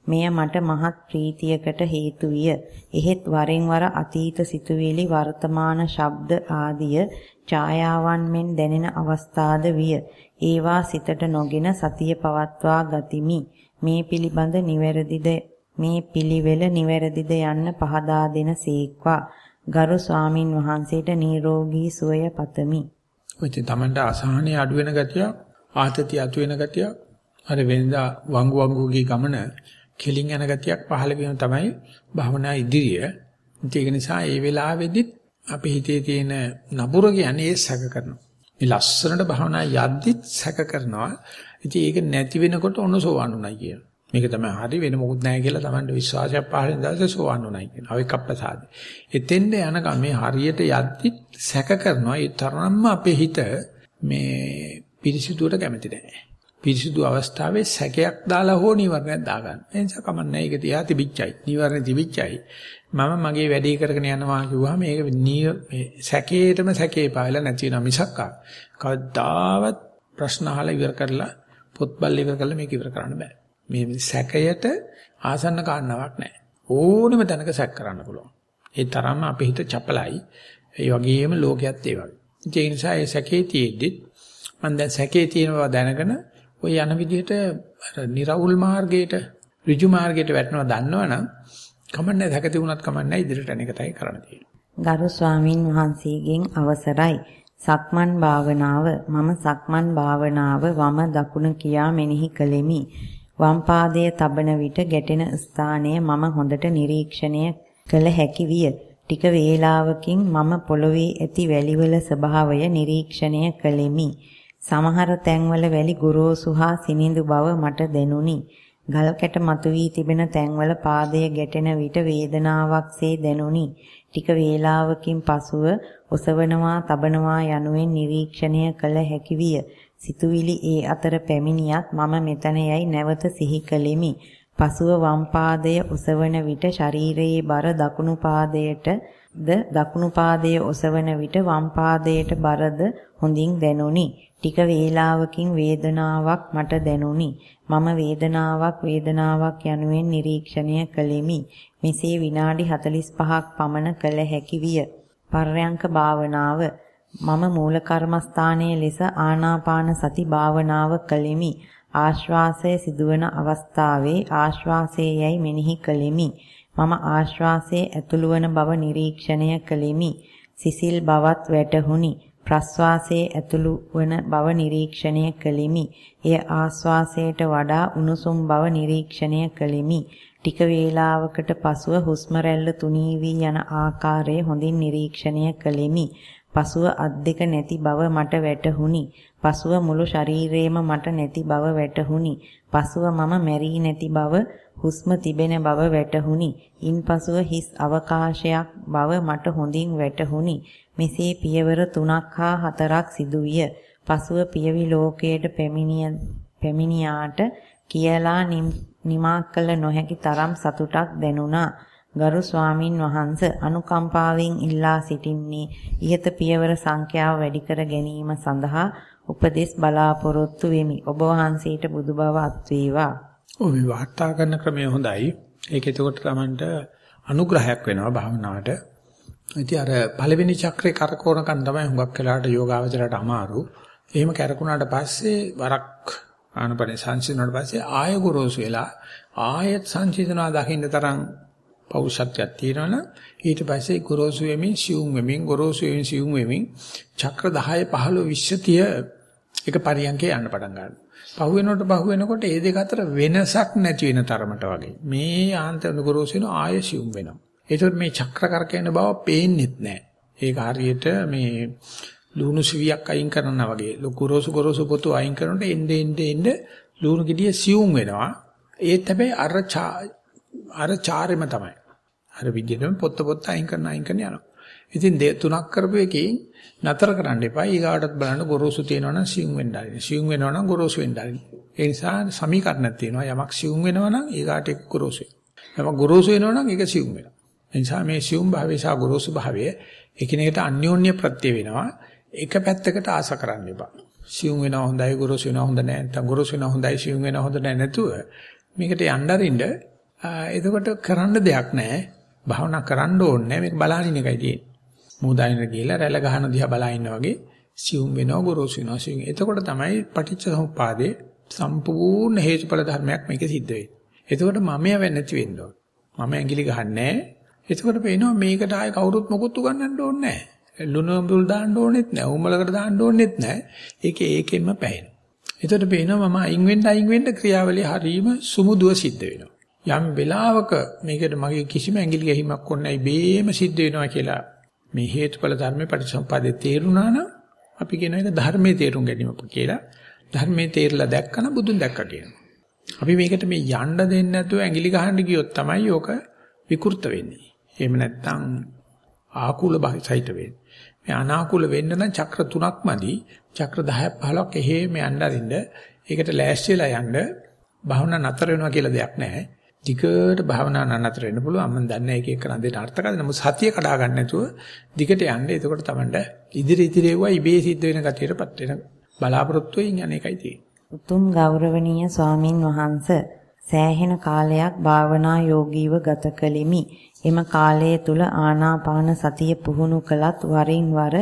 මෙය මට මහත් ප්‍රීතියකට හේතු විය. එහෙත් වරින් වර අතීත සිතුවිලි වර්තමාන ශබ්ද ආදිය ඡායාවන් මෙන් දැනෙන අවස්ථාද විය. ඒවා සිතට නොගෙන සතිය පවත්වා ගතිමි. මේ පිළිබඳ නිවැරදිද මේ පිළිවෙල නිවැරදිද යන්න පහදා දෙන සීක්වා. ගරු ස්වාමින් වහන්සේට නිරෝගී සුවය පතමි. ඔය තමන්ට අසහනය අඩු වෙන ගතිය, ආතතිය අතු වෙන ගතිය, අර වෙනදා වංගු වංගුගේ ගමන කෙලින් යන ගතියක් පහළ වීම තමයි භවනා ඉදිරිය. ඒක නිසා ඒ වෙලාවෙදිත් අපේ හිතේ තියෙන නපුර කියන්නේ ඒ සැක කරනවා. මේ ලස්සනට භවනා යද්දිත් සැක කරනවා. ඉතින් ඒක නැති වෙනකොට ඔන්න සෝවන් උනායි කියන. මේක තමයි හරි වෙන මොකුත් නැහැ කියලා Tamanට විශ්වාසයක් පහළ වෙන දවසේ සෝවන් උනායි කියන. අවිකප්පසාද. එතෙන්ද යනකම් මේ හරියට යද්දිත් සැක කරනවා. ඒ තරම්ම අපේ හිත මේ පිරිසිදුවට කැමති නැහැ. පිරිසිදු අවස්ථාවේ සැකයක් දාලා හෝ නිවර්ණයක් දාගන්න. ඒ නිසා කමන්නේ ඒක තියා තිබිච්චයි. නිවර්ණ තිබිච්චයි. මම මගේ වැඩේ කරගෙන යනවා කිව්වහම මේක මේ සැකේටම සැකේ පාවිලා නැති වෙනවා මිසක් කවදාවත් ප්‍රශ්න අහලා ඉවර කරලා පොත්බල් ඉවර කරලා මේක ඉවර කරන්න බෑ. මේ සැකයට ආසන්න කාරණාවක් නැහැ. ඕනෙම තැනක සැක කරන්න පුළුවන්. ඒ තරම්ම අපේ හිත චපලයි. ඒ වගේම ලෝකයේත් ඒ වගේ. ඒ නිසා ඒ සැකේ තියෙද්දි මම දැන් සැකේ තියෙනවා දැනගෙන ওই යන විදිහට අර निराවුල් මාර්ගයට ඍජු මාර්ගයට වැටෙනවා දන්නවනම් කමන්නේ දැක තිබුණත් කමන්නේ ඉදිරියට අනේක තමයි කරන්න තියෙන්නේ. ගරු ස්වාමින් වහන්සේගෙන් අවසරයි. සක්මන් භාවනාව මම සක්මන් භාවනාව වම දකුණ කියා මෙනෙහි කළෙමි. වම් පාදයේ තබන විට ගැටෙන ස්ථානය මම හොඳට නිරීක්ෂණය කළ හැකි විය. ටික වේලාවකින් මම පොළවේ ඇති වැලිවල ස්වභාවය නිරීක්ෂණය කළෙමි. සමහර තැන්වල වැලි ගොරෝසු හා සිනිඳු බව මට දැනුනි. ගල් කැට මතුවී තිබෙන තැන්වල පාදය ගැටෙන විට වේදනාවක්සේ දැනුනි. ටික වේලාවකින් පසුව ඔසවනවා, තබනවා යනුවෙන් නිරීක්ෂණය කළ හැකි විය. සිතුවිලි ඒ අතර පැමිණියත් මම මෙතන යයි නැවත සිහි කළෙමි. පසුව වම් පාදය ඔසවන විට ශරීරයේ බර දකුණු පාදයට ද දකුණු පාදයේ ඔසවන විට වම් පාදයට බරද හොඳින් දැනුනි. ටික වේලාවකින් වේදනාවක් මට දැනුනි. මම වේදනාවක් වේදනාවක් යනුවෙන් නිරීක්ෂණය කළෙමි. මෙසේ විනාඩි 45ක් පමණ කළ හැකි විය. පර්යංක භාවනාව මම මූල කර්මස්ථානයේ ලෙස ආනාපාන සති භාවනාව කළෙමි. ආශ්වාසය සිදුවන අවස්ථාවේ ආශ්වාසයේ යයි මෙනෙහි කළෙමි. මම ආශ්වාසයේ ඇතුළු වන බව නිරීක්ෂණය කළෙමි. සිසිල් බවත් වැටහුණි. ප්‍රස්වාසයේ ඇතුළු වන බව නිරීක්ෂණය කළෙමි. එය ආස්වාසයට වඩා උණුසුම් බව නිරීක්ෂණය කළෙමි. ටික වේලාවකට පසුව හුස්ම රැල්ල තුනී වී යන ආකාරය හොඳින් නිරීක්ෂණය කළෙමි. පසුව අත් දෙක නැති බව මට වැටහුණි. පසුව මුළු ශරීරයේම මට නැති බව වැටහුණි. පසුව මම මැරී නැති බව හුස්ම තිබෙන බව වැටහුණි. ඉන්පසුව හිස් අවකාශයක් බව මට හොඳින් වැටහුණි. මෙසේ පියවර 3ක් හා 4ක් සිදුවිය. පසුව පියවි ලෝකයට පැමිණියාට කියලා නිමා කළ නොහැකි තරම් සතුටක් දැනුණා. ගරු ස්වාමින් වහන්ස අනුකම්පාවෙන් ඉල්ලා සිටින්නේ ইহත පියවර සංඛ්‍යාව වැඩි කර ගැනීම සඳහා උපදෙස් බලාපොරොත්තු වෙමි. ඔබ වහන්සේට බුදු බව අත් වේවා. ඔය වාර්තා කරන ක්‍රමය හොඳයි. ඒක එතකොට Tamanට අනුග්‍රහයක් වෙනවා භාවනාවට. ඉතින් අර පළවෙනි චක්‍රේ කරකවනකන් තමයි හුඟක් වෙලාවට යෝගාවචරයට අමාරු. එහෙම කරකුණාට පස්සේ වරක් ආනපනේ සංසිඳුණාට පස්සේ ආය ගොරෝසු වෙලා ආයත් සංසිඳනවා දකින්න තරම් පෞරුෂත්වයක් තියෙනවනම් ඊට පස්සේ ගොරෝසු වෙමින් සියුම් වෙමින් ගොරෝසු වෙමින් සියුම් වෙමින් චක්‍ර 10 15 20 30 එක පරියන්කේ යන්න පටන් ගන්නවා. පහු වෙනකොට පහු වෙනකොට මේ දෙක අතර වෙනසක් නැති වෙන තරමට වගේ. මේ ආන්තර ගොරෝසු වෙන ආය සියුම් වෙනවා. ඒතකොට මේ චක්‍ර කරකැවෙන බව පේන්නේත් නැහැ. ඒක හරියට මේ ලුණු සිවියක් අයින් කරනවා වගේ. ගොරෝසු ගොරෝසු පොතු අයින් කරනකොට එnde එnde එnde ලුණු ගෙඩිය සියුම් වෙනවා. ඒත් හැබැයි අර අර චාරෙම තමයි. අර විදිහටම පොත්ත පොත්ත අයින් කරන අයින් කරන යනවා. ඉතින් දෙ තුනක් කරපු එකකින් නතර කරන්න එපා. ඊගාටත් බලන්න ගොරෝසු තියෙනවනම් සියුම් වෙන්න ආරින්න. සියුම් වෙනවනම් ගොරෝසු වෙන්න ආරින්න. ඒ නිසා සමීකරණයක් තියෙනවා. යමක් සියුම් වෙනවනම් ඊගාට එක්ක ගොරෝසු වෙනවා. යමක් ගොරෝසු වෙනවනම් ඒක සියුම් වෙනවා. ඒ නිසා මේ සියුම් භාවය සහ ගොරෝසු භාවය එකිනෙකට අන්‍යෝන්‍ය ප්‍රත්‍ය වෙනවා. එක පැත්තකට ආස කරන්න එපා. සියුම් වෙනවා හොඳයි ගොරෝසු වෙනවා හොඳ නැහැ. නැත්නම් ගොරෝසු වෙනවා හොඳයි සියුම් වෙනවා හොඳ නැහැ නැතුව මේකට යන්න අරින්න එතකොට කරන්න දෙයක් නැහැ. භාවනා කරන්න ඕනේ නැහැ. මේක බලහින් එකයි තියෙන්නේ. මූදානින ගිහලා රැළ ගහන දිහා බලා ඉන්නා වගේ සියුම් වෙනවා ගොරෝසු වෙනවා සියුම්. එතකොට තමයි පටිච්ච සමුප්පාදේ සම්පූර්ණ හේතුඵල ධර්මයක් මේක සිද්ධ වෙන්නේ. එතකොට මමයා වෙන්නේ නැති වෙන්න ඕන. මම ඇඟිලි ගහන්නේ එතකොට පේනවා මේකට ආයේ කවුරුත් මොකුත් උගන්නන්න ඕනේ නැහැ. ලුණු අඹුල් දාන්න ඕනෙත් නැහැ. උමලකට දාන්න ඕනෙත් නැහැ. ඒක ඒකෙන්ම පැහැෙනවා. එතකොට පේනවා මම අයින් වෙන්න අයින් වෙන්න ක්‍රියාවලිය හරීම සුමුදුව සිද්ධ වෙනවා. යම් වෙලාවක මේකට මගේ කිසිම ඇඟිලි ගැහිමක් ඕනේ නැහැ. බේම සිද්ධ වෙනවා කියලා මේ හේතුඵල ධර්මේ පටිච්චසමුපාදේ තේරුණා නම් අපි කියන එක ධර්මයේ තේරුම් ගැනීම කියලා. ධර්මයේ තේරලා දැක්කම බුදුන් දැක්කා කියනවා. අපි මේකට මේ යන්න දෙන්නේ නැතුව ඇඟිලි ගහන්න ගියොත් තමයි ඕක විකෘත වෙන්නේ. එහෙම නැත්නම් ආකූල සහිත වෙන්නේ. මේ අනාකූල වෙන්න නම් චක්‍ර තුනක් මදි. චක්‍ර 10ක් 15ක් එහෙම යන්න අරින්න. ඒකට ලෑස්තිලා යන්න භාවනා නතර වෙනවා කියලා දෙයක් නැහැ. දිගට භාවනා නතර වෙන්න පුළුවන්. මම දන්නේ ඒක එක්ක නන්දේට අර්ථකථන. නමුත් සතිය කඩා ගන්න නැතුව දිගට යන්න. එතකොට තමයි ඉදිරි ඉදිරිය වුණා ඉබේ සිද්ධ වෙන ගතියටපත් වෙන බලාපොරොත්තු වෙන යන එකයි තියෙන්නේ. උතුම් ගෞරවනීය ස්වාමින් වහන්ස සෑහෙන කාලයක් භාවනා යෝගීව ගත කළෙමි. එම කාලය තුල ආනාපාන සතිය පුහුණු කළත් වරින් වර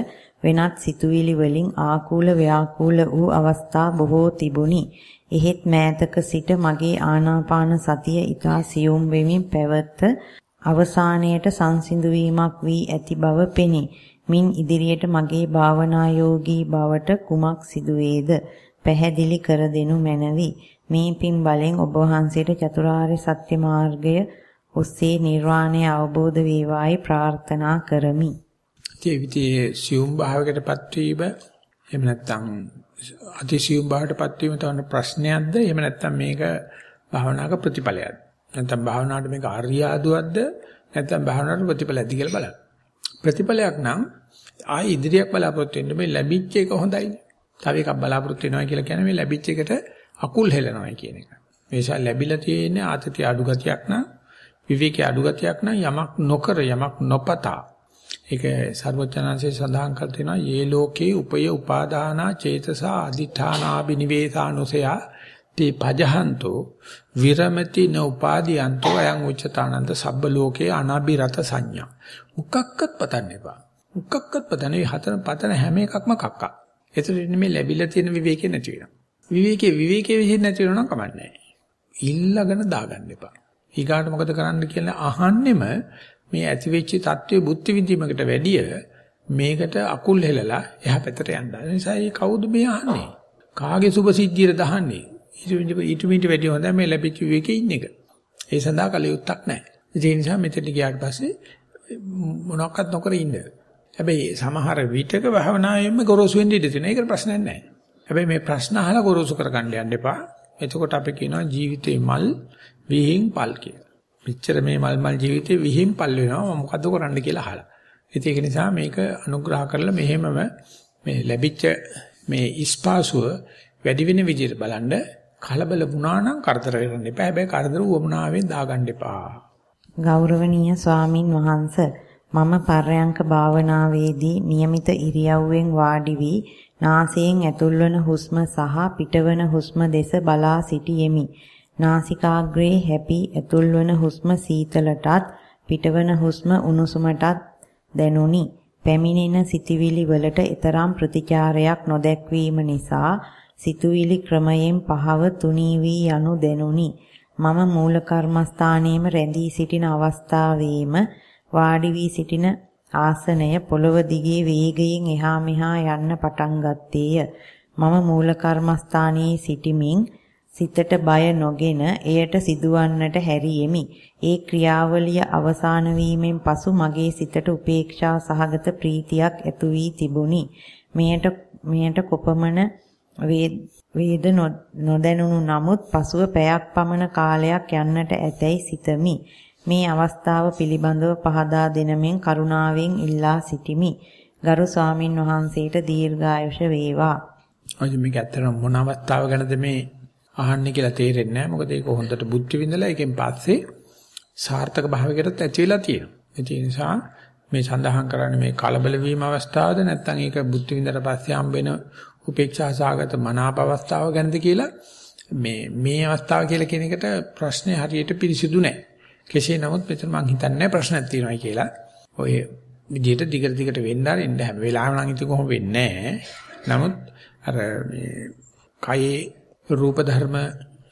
වෙනත් සිතුවිලි වලින් ආකූල ව්‍යාකූල වූ අවස්ථා බොහෝ තිබුණි. එහෙත් මෑතක සිට මගේ ආනාපාන සතිය ඊතා සියුම් වෙමින් පැවත අවසානයේට සංසිඳු වීමක් වී ඇති බව පෙනේ. මින් ඉදිරියට මගේ භාවනා යෝගී බවට කුමක් සිදුවේද? පැහැදිලි කර දෙනු මැනවි. මේ පින් බලෙන් ඔබ වහන්සේට චතුරාර්ය සත්‍ය මාර්ගය ඔස්සේ නිර්වාණය අවබෝධ වේවායි ප්‍රාර්ථනා කරමි. ඒ විදිහේ සියුම් භාවයකටපත් වීම එහෙම නැත්නම් අතිසියුම් භාවයටපත් වීම තවන ප්‍රශ්නයක්ද? එහෙම නැත්නම් මේක භාවනාවක ප්‍රතිඵලයක්ද? නැත්නම් භාවනාවට මේක ආර්යාදුවක්ද නැත්නම් භාවනාවට ප්‍රතිඵලයක්ද කියලා බලන්න. ප්‍රතිඵලයක් නම් ආයි ඉදිරියක් බලාපොරොත්තු වෙන්න මේ ලැබිච්ච එක හොඳයිනේ තව එකක් බලාපොරොත්තු වෙනවා කියලා කියන්නේ මේ ලැබිච්ච එකට අකුල් හෙලනවා කියන එක. මේසා ලැබිලා තියෙන ආතතිය අඩු ගතියක් නම් විවේකී අඩු ගතියක් නම් යමක් නොකර යමක් නොපතා. ඒක සර්වඥාන්සේ සඳහන් කර තියෙනවා "යේ ලෝකේ උපය උපාදානා චේතසා අදිඨානා බිනිවේසානුසයා තේ පජහන්තෝ විරමති න උපාදීයන්තෝ අයං උච්චතානන්ද සබ්බ ලෝකේ අනාබිරත සංඥා." මුක්කක්කත් පතන්න එපා. මුක්කක්කත් පතන්නේ හතර පතන හැම එකක්ම කක්කා. එතකොට මේ ලැබිලා තියෙන විවේකේ නැති වෙනවා. විවේකේ විවේකේ විදිහ නැති වෙනවා නම් කමන්නේ නැහැ. ඉල්ලගෙන දාගන්න එපා. ඊගාට මොකද කරන්න කියලා අහන්නෙම මේ ඇති වෙච්ච தત્ත්වයේ බුද්ධ විඳීමකට වැඩිය මේකට අකුල් හෙලලා එහා පැත්තට යන්න. ඒ නිසා මේ කවුද මේ අහන්නේ? කාගේ සුභ සිද්ධියද අහන්නේ? ඊට මිට වැඩිය හොඳ මේ ලැබිච්ච විවේකේ ඉන්න එක. ඒ සඳහා කලියුත්තක් නැහැ. ඒ නිසා මෙතෙන්ට ගියාට පස්සේ මොනවත් නොකර ඉන්න. හැබැයි සමහර විටක භවනායෙම ගොරෝසු වෙන්න ඉඩ තියෙනවා. ඒකට ප්‍රශ්නයක් නැහැ. හැබැයි මේ ප්‍රශ්න අහලා ගොරෝසු කරගන්න යන්න එපා. එතකොට අපි කියනවා ජීවිතේ මල් විහිං පල් කියලා. මෙච්චර මේ මල් මල් ජීවිතේ විහිං පල් වෙනවා මොකද කරන්න කියලා අහලා. ඉතින් ඒක නිසා මේක අනුග්‍රහ කරලා මෙහෙමම මේ ලැබිච්ච මේ ඉස්පාසුව වැඩි වෙන විදිහට බලන්න කලබල වුණා නම් කරදර වෙන්න එපා. හැබැයි කරදර වුවමනාවෙන් දාගන්න එපා. ගෞරවනීය ස්වාමින් වහන්සේ මම පර්යංක භාවනාවේදී નિયમિત ඉරියව්වෙන් වාඩි වී නාසයෙන් ඇතුල්වන හුස්ම සහ පිටවන හුස්ම දෙස බලා සිටියෙමි. නාසිකාග්‍රේ හැපි ඇතුල්වන හුස්ම සීතලටත් පිටවන හුස්ම උණුසුමටත් දැනුනි. පැමිණෙන සිතුවිලි වලට ඊතරම් ප්‍රතිචාරයක් නොදැක්වීම නිසා සිතුවිලි ක්‍රමයෙන් පහව තුනී වී යනු දැනුනි. මම මූල කර්මස්ථානයේම රැඳී සිටින අවස්ථාවේම වාඩි වී සිටින ආසනය පොළව දිගේ වේගයෙන් එහා මෙහා යන්න පටන් ගත්තේය. මම මූල කර්මස්ථානයේ සිටිමින් සිතට බය නොගෙන එයට සිදුවන්නට හැරියෙමි. ඒ ක්‍රියාවලිය අවසන් වීමෙන් පසු මගේ සිතට උපේක්ෂා සහගත ප්‍රීතියක් ඇති වී තිබුණි. මෙයට මෙයට කොපමණ වේද නොදැනුණු නමුත් පසුව පැයක් පමණ කාලයක් යන්නට ඇතැයි සිතමි. මේ අවස්ථාව පිළිබඳව පහදා දෙනමින් කරුණාවෙන් ඉල්ලා සිටිමි. ගරු ස්වාමින් වහන්සේට දීර්ඝායුෂ වේවා. අද මේක ඇත්තටම මොන අවස්ථාව ගැනද මේ අහන්නේ කියලා තේරෙන්නේ නැහැ. මොකද ඒක හොඳට බුද්ධ විඳලා ඒකෙන් පස්සේ සාර්ථක භාවයකටත් ඇති වෙලා තියෙනවා. ඒ නිසා මේ සඳහන් කරන්නේ මේ කලබල වීම අවස්ථාවද නැත්නම් ඒක බුද්ධ විඳලා පස්සේ හම්බෙන උපේක්ෂා සාගත මනාප අවස්ථාව ගැනද කියලා මේ මේ අවස්ථාව කියලා කියන එකට ප්‍රශ්නේ හරියට පිළිසිදු නැහැ. කෙසේ නමුත් මෙතන මම හිතන්නේ ප්‍රශ්නයක් තියෙනවා කියලා. ඔය විදිහට දිගට දිගට වෙන්න ආරින්න හැම වෙලාවෙම නම් ඉතින් කොහොම වෙන්නේ නැහැ. නමුත් අර මේ කයේ රූප ධර්ම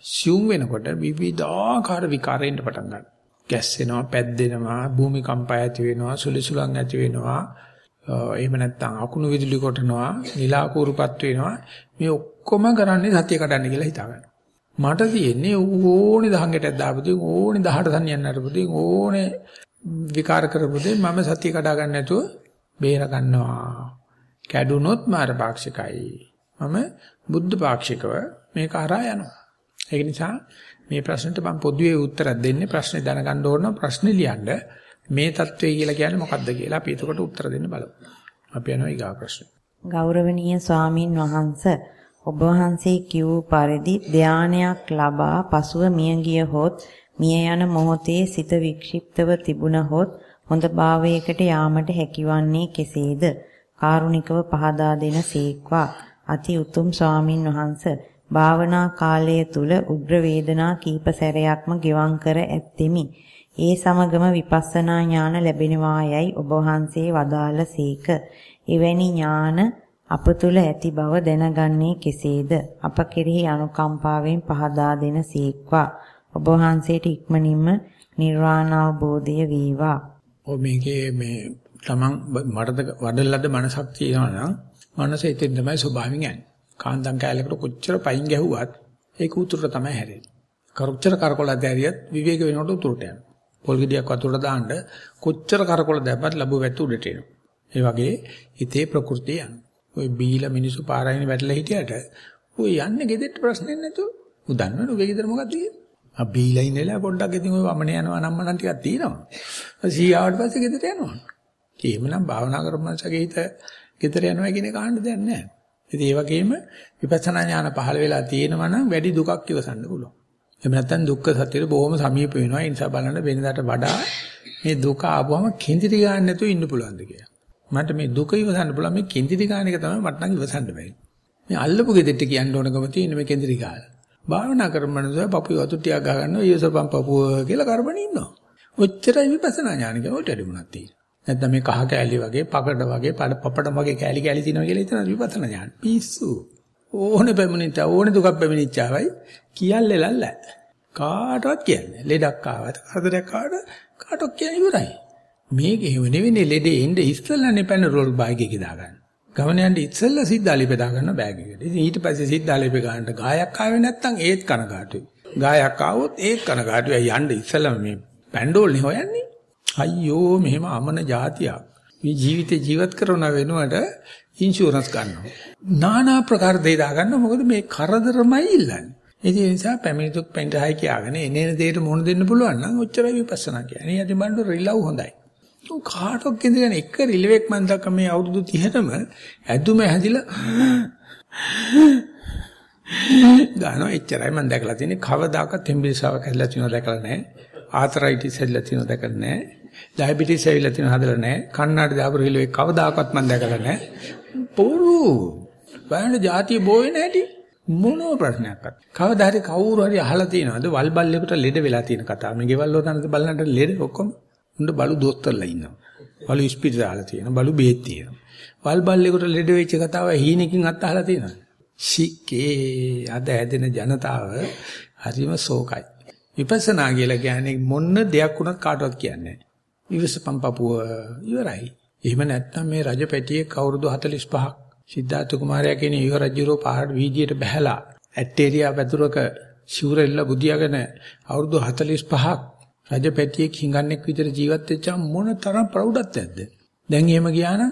සියුම් වෙනකොට විවිධාකාර විකාරෙන්න පටන් ගන්නවා. ගැස්සෙනවා, පැද්දෙනවා, භූමිකම්පය ඇති වෙනවා, සුලිසුලන් ඇති වෙනවා. එහෙම නැත්නම් අකුණු විදුලි කොටනවා, නිලාකූරුපත් වෙනවා. මේ ඔක්කොම කරන්නේ සතිය කඩන්න කියලා හිතා ගන්න. මට තියෙන්නේ ඕනේ දහංගටක් දාපුදී ඕනේ 18 සන්නියන්න අරපුදී ඕනේ විකාර කරපුදී මම සතිය කඩා ගන්න නැතුව බේර ගන්නවා. කැඩුනොත් මාර පාක්ෂිකයි. මම බුද්ධ පාක්ෂිකව මේක හරහා යනවා. ඒක නිසා මේ ප්‍රශ්නෙට මම පොදුවේ උත්තරයක් දෙන්නේ ප්‍රශ්නේ දැනගන්න ඕන ප්‍රශ්නේ ලියන්න මේ தત્ත්වය කියලා කියන්නේ මොකක්ද කියලා අපි එතකොට උත්තර දෙන්න බලමු. අපි යනවා ඊගා ප්‍රශ්නේ. ගෞරවනීය ස්වාමින් වහන්සේ ඔබ වහන්සේ කිව් පරිදි ධානයක් ලබා පසුව මිය ගිය හොත් මිය යන මොහොතේ සිත වික්ෂිප්තව තිබුණ හොත් හොඳ භාවයකට යාමට හැකිවන්නේ කෙසේද? කාරුණිකව පහදා දෙන සීක්වා. අති උතුම් ස්වාමින් වහන්සේ භාවනා කාලය තුල උග්‍ර වේදනා කීප සැරයක්ම ගෙවම් කර ඇත්تمي. ඒ සමගම විපස්සනා ඥාන ලැබෙනවා යයි ඔබ වහන්සේ වදාළ සීක. එවැනි ඥාන අප තුල ඇති බව දැනගන්නේ කෙසේද? අප කෙරෙහි අනුකම්පාවෙන් පහදා දෙන සීක්වා. ඔබ වහන්සේට ඉක්මනින්ම නිර්වාණ අවබෝධය වේවා. ඔ මේකේ මේ තමන් මටද වඩලද මනසක් තියෙනවා නම් මනස එතෙන් තමයි ස්වභාවයෙන් යන්නේ. කාන්දම් කැලේකට කොච්චර පයින් ගැහුවත් ඒක උතුරට තමයි හැරෙන්නේ. කරොච්චර කරකොල දැරියත් විවේක වෙනකොට උතුරට යනවා. පොල් ගෙඩියක් වතුරට දාන්න කොච්චර කරකොල දැම්මත් ලැබුව වැටු උඩට එනවා. ඒ වගේ හිතේ ප්‍රകൃතිය යනවා. ওই බීලා මිනිස්සු පාරයින් වැටලා හිටියට ඔය යන්නේ ගෙදෙට්ට ප්‍රශ්නේ නැතුව. උ දන්නවනේ ඔගේ ගෙදර මොකක්ද කියන්නේ? ආ බීලා ඉන්නලා පොඩ්ඩක් ඉතින් ඔය වමන යනවා නම් මනම් ටිකක් තියෙනවා. සීයාවට පස්සේ ගෙදර යනවා. එහෙමනම් භාවනා කරපමණසගේ හිත ගෙදර යනවා කියන එක අහන්න දෙයක් නැහැ. ඉතින් ඒ වගේම විපස්සනා ඥාන පහළ වෙලා තියෙනවා නම් වැඩි දුකක් ඉවසන්න පුළුවන්. එහෙම නැත්නම් දුක්ඛ සත්‍යෙට බොහොම සමීප වෙනවා. ඒ නිසා බලන්න වෙනදාට වඩා මේ දුක ආවම කිඳිරි ගන්න නැතුව ඉන්න පුළුවන්ද කියලා. මට මේ දුක ඉවසන්න පුළුවන් මේ කිඳිරි ගන්න එක තමයි මට නම් ඉවසන්න බැරි. මේ අල්ලපු ගෙදෙට්ට කියන්න ඕනකම තියෙන මේ කිඳිරි ගාලා. භාවනා කරමනස පපුව වතු ටිකක් ගහ ගන්නවා ඊයසපම් පපුව කියලා කරබන ඉන්නවා. ඔච්චරයි විපස්සනා ඥාන කියන ඔය ටෙඩි මොනක් තියෙන්නේ. නැත්නම් මේ කහ කෑලි වගේ පකඩ වගේ පපඩ වගේ කෑලි කෑලි තියෙනවා කියලා හිතන විපස්සනා ඥාන. පිස්සු. ඕනේ පැමිණිච්ච ඕනේ දුකක් පැමිණිච්චාවයි කියල්ලේ ලල්ල. කාටවත් කියන්නේ. ලෙඩක් ආවත් කරදරයක් ආවට කාටවත් කියන ඉවරයි. මේක එහෙම නෙවෙයි ලෙඩේ ඉන්නේ ඉස්සෙල්ලානේ පැන රෝල් බෑග් එකේ දාගන්න. ගමන යන්න ඉස්සෙල්ලා සිද්ධාලේ පෙදාගන්න බෑග් එකට. ඉතින් ඊට පස්සේ සිද්ධාලේ පෙගාන්න ගායක් ආවේ නැත්නම් ඒත් කනගාටුයි. ගායක් ආවොත් ඒත් කනගාටුයි. යන්න ඉස්සෙල්ලා මේ පැන්ඩෝල්නේ හොයන්නේ. අයියෝ මෙහෙම අමන જાතියක්. මේ ජීවිතේ ජීවත් කරන වෙනුවට ඉන්ෂුරන්ස් ගන්නවා. নানা ප්‍රකාර දේ දාගන්න මොකද මේ කරදරමයි ඉල්ලන්නේ. ඒ නිසා පැමිණි දුක් පෙන්ටහයි කියාගෙන එනේන දෙයට මුහුණ දෙන්න පුළුවන් නම් ඔච්චරයි විපස්සනා කියන්නේ. යටි බණ්ඩ රිලව් හොඳයි. උන් කාටවත් කියන එක රිලෙවෙක් මන් දක්ක මේ අවුරුදු 30ටම ඇදුම හැදිලා ගානෝ එච්චරයි මම දැකලා තියෙන්නේ කවදාකවත් ටෙම්බිල්සාවක් හැදලා තියෙනව දැකලා නැහැ ආතරයිටිස් හැදලා තියෙනව දැකලා නැහැ ඩයබටිස් ඇවිල්ලා තියෙන හදලා නැහැ. කන්නාඩි දාපු රිලෙවෙක් කවදාකවත් මම දැකලා නැහැ. පොරු. බලන්න ಜಾතිය බෝ වෙන හැටි මොනෝ ප්‍රශ්නයක්වත්. කවදා හරි කවුරු හරි අහලා තියෙනවද වල්බල්ලෙකුට ලෙඩ වෙලා තියෙන කතාව. මේ ගෙවල් වල තනද බලන්නට ලෙඩ ඔක්කොම උණ්ඩ බලු දොස්තරලා ඉන්නවා. බලු ඉස්පිරිත දාලා තියෙනවා. බලු බේත් තියෙනවා. වල්බල්ලෙකුට ලෙඩ වෙච්ච කතාව හීනකින් අත් අහලා තියෙනවද? සික්කේ අද ඇදෙන ජනතාව හරිම ශෝකයි. විපස්සනා කියලා කියන්නේ මොන දෙයක් වුණත් කාටවත් කියන්නේ නැහැ. ඉවසපම් පපුව ඉවරයි. එහෙම නැත්නම් මේ රජ පැටියේ කවුරුදු 45ක් සිද්ධාර්ථ කුමාරයා කියන ඊව රජුරෝ පහඩ වීදියට බහැලා ඇටේරියා පැතුරක සිවුරෙල්ල බුදියාගෙන අවුරුදු 45ක් රජ පැටියේ කිඟන්නෙක් විතර ජීවත් වෙච්ච මොන තරම් ප්‍රෞಢත්වයක්ද දැන් එහෙම ගියා නම්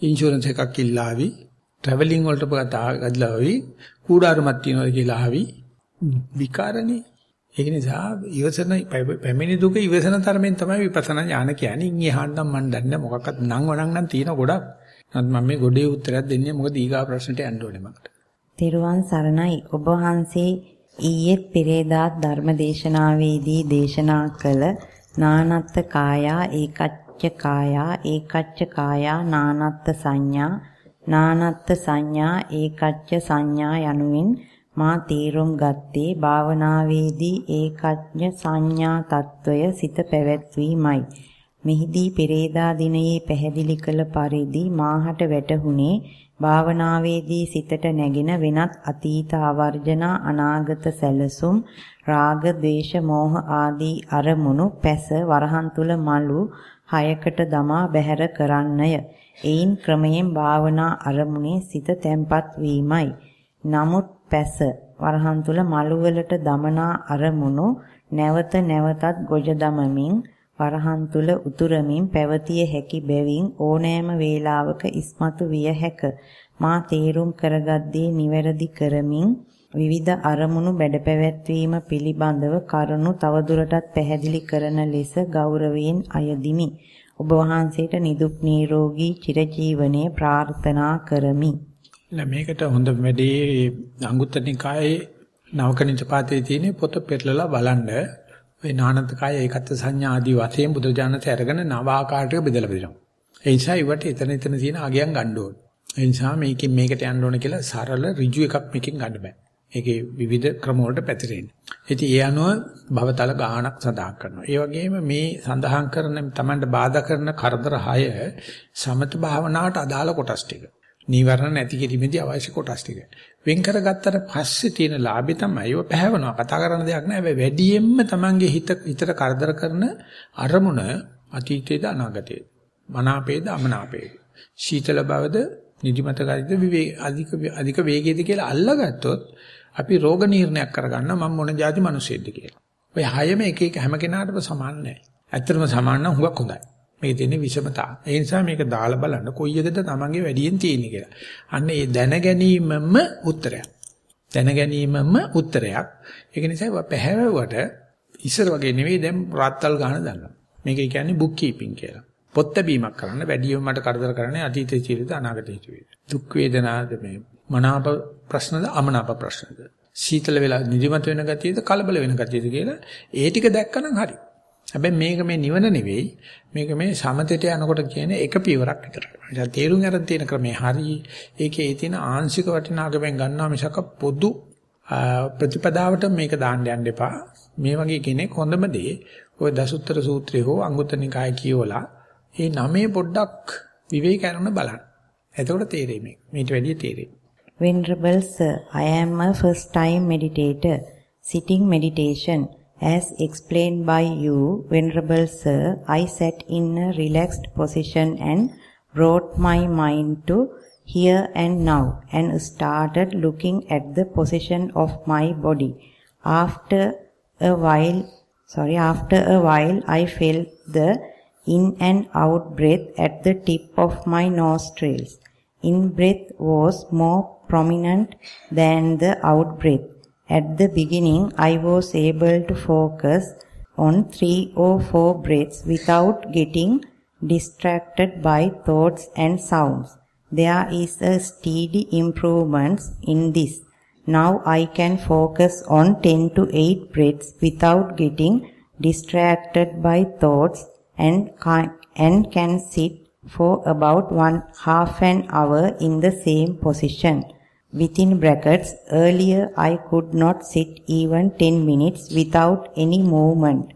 ඉන්ෂුරන්ස් එකක් ඉල්ලාවි ට්‍රැවලින් වලට ගදලාවි කූඩාරමක් තියනවා කියලා ආවි විකාරණේ ඒක නිසා ඉවසන පැමිණි දුක ඉවසන තරමෙන් තමයි විපස්සනා ඥාන කියන්නේ. ඉන් එහාටනම් මන් දන්නේ මොකක්වත් නම් වණන් නම් තියෙන ගොඩක්. නමුත් මම මේ ගොඩේ උත්තරයක් දෙන්නේ මොකද ඊගා ප්‍රශ්නට යන්න ඕනේ මකට. තෙරුවන් සරණයි ඔබ වහන්සේ ඊයේ පෙරේදා ධර්මදේශනාවේදී දේශනා කළ නානත්ත් කායා ඒකච්ච කායා ඒකච්ච කායා නානත්ත් සංඥා නානත්ත් සංඥා ඒකච්ච සංඥා යනුවෙන් මා තීරුම් ගත්තේ භාවනාවේදී ඒකඥ සංඥා తত্ত্বය සිත පැවැත්වීමයි. මෙහිදී පෙරේදා දිනයේ පැහැදිලි කළ පරිදි මාහට වැටහුණේ භාවනාවේදී සිතට නැගෙන වෙනත් අතීත ආවර්ජනා අනාගත සැලසුම් රාග ద్వේෂ මෝහ ආදී අරමුණු පැස වරහන් තුල මලු හයකට දමා බැහැර කරන්නය. එයින් ක්‍රමයෙන් භාවනා අරමුණේ සිත තැම්පත් වීමයි. නමුත් පැස වරහන් තුල මලු වලට දමනා අරමුණු නැවත නැවතත් ගොජ දමමින් වරහන් තුල උතුරමින් පැවතිය හැකි බැවින් ඕනෑම වේලාවක ඉස්මතු විය හැක. මා තේරුම් කරගද්දී නිවැරදි කරමින් විවිධ අරමුණු බැඩපැවැත්වීම පිළිබඳව කරුණු තවදුරටත් පැහැදිලි කරන ලෙස ගෞරවයෙන් අයදිමි. ඔබ වහන්සේට නිදුක් නිරෝගී චිරජීවනයේ ප්‍රාර්ථනා කරමි. මේකට හොඳ වැඩේ අංගුත්තර නිකායේ නවකනිච්ච පාතේ තියෙන පොත පෙරලලා බලන්න ඔය නානත්කාය ඒකත් සංඥා ආදී වශයෙන් බුදුජානක අරගෙන නව ආකාරයක බෙදලා බෙදනවා. ඒ නිසා ඉවට එතන එතන තියෙන අගයන් ගන්න ඕන. ඒ නිසා මේකෙන් මේකට යන්න ඕන කියලා සරල ඍජු එකක් මේකෙන් ගන්න බෑ. ඒකේ විවිධ ක්‍රම වලට පැතිරෙන්නේ. ඉතින් ඒ අනුව භවතල ගානක් සඳහන් කරනවා. ඒ වගේම මේ සඳහන් කරන Tamanට බාධා කරන කරදර 6 සමත භාවනාවට අදාළ කොටස් ටික. නීවරණ නැති කිරීමේදී අවශ්‍ය කොටස් ටික. වෙන් කරගත්තට පස්සේ තියෙන ලාභය තමයි ඒව පැහැවනවා. කතා කරන දෙයක් නෑ. හැබැයි වැඩියෙන්ම Tamange හිත හිතට කරදර කරන අරමුණ අතීතයේද අනාගතයේද. මනාපේද අමනාපේද. සීතල බවද නිදිමත ගතියද අධික අධික වේගයේද කියලා අල්ලගත්තොත් අපි රෝග නිర్ణයක් කරගන්න මම මොන જાති මිනිහෙක්ද කියලා. ඔය හයම එක එක හැම කෙනාටම සමාන නෑ. ඇත්තටම සමාන නම් හුඟක් හොඳයි. මේකේ තියෙන විෂමතා. ඒ නිසා මේක දාලා බලන්න කොයි එකද තමන්ගේ වැඩියෙන් තියෙන්නේ කියලා. අන්න ඒ දැන ගැනීමම උත්තරයක්. දැන ගැනීමම උත්තරයක්. ඒක නිසා පැහැවෙවට ඉස්සර වගේ නෙවෙයි දැන් රාත්තල් ගන්න දන්නවා. මේක කියන්නේ බුක් කීපින් කියලා. පොත් බැීමක් කරන්න වැඩියෙන් මට කරදර කරන්නේ අතීතයේ චිරිත අනාගතයේ චිරිත. දුක් වේදනාද මේ මනාප ප්‍රශ්නද අමනාප ප්‍රශ්නද. සීතල වෙලා නිදිමත වෙන ගතියද කලබල වෙන ගතියද කියලා ඒ ටික දැක්කනම් හරි. හැබැයි මේක මේ නිවන නෙවෙයි මේක මේ සමතේට යනකොට කියන්නේ එක පියවරක් විතරයි. ඒ තේරුම් ගන්න තියෙන ක්‍රමේ හරි ඒකේ ඒ තියෙන ආංශික වටිනාකමෙන් ගන්නවා මිසක පොදු ප්‍රතිපදාවට මේක දාන්න යන්න එපා. මේ වගේ කෙනෙක් හොඳම දේ ඔය දසුත්තර සූත්‍රය හෝ අංගුත්තර නිකාය කියවලා ඒ නමේ පොඩ්ඩක් විවේක කරන බලන්න. එතකොට තේරෙයි මේක. මේට වැඩිය තේරෙයි. Venerable sir, I am a first time meditator. Sitting meditation As explained by you, Venerable Sir, I sat in a relaxed position and brought my mind to here and now and started looking at the position of my body. After a while, sorry, after a while I felt the in and out breath at the tip of my nostrils. In breath was more prominent than the out breath. At the beginning, I was able to focus on three or four breaths without getting distracted by thoughts and sounds. There is a steady improvement in this. Now I can focus on 10 to 8 breaths without getting distracted by thoughts and can, and can sit for about one half an hour in the same position. Within brackets, earlier I could not sit even 10 minutes without any movement.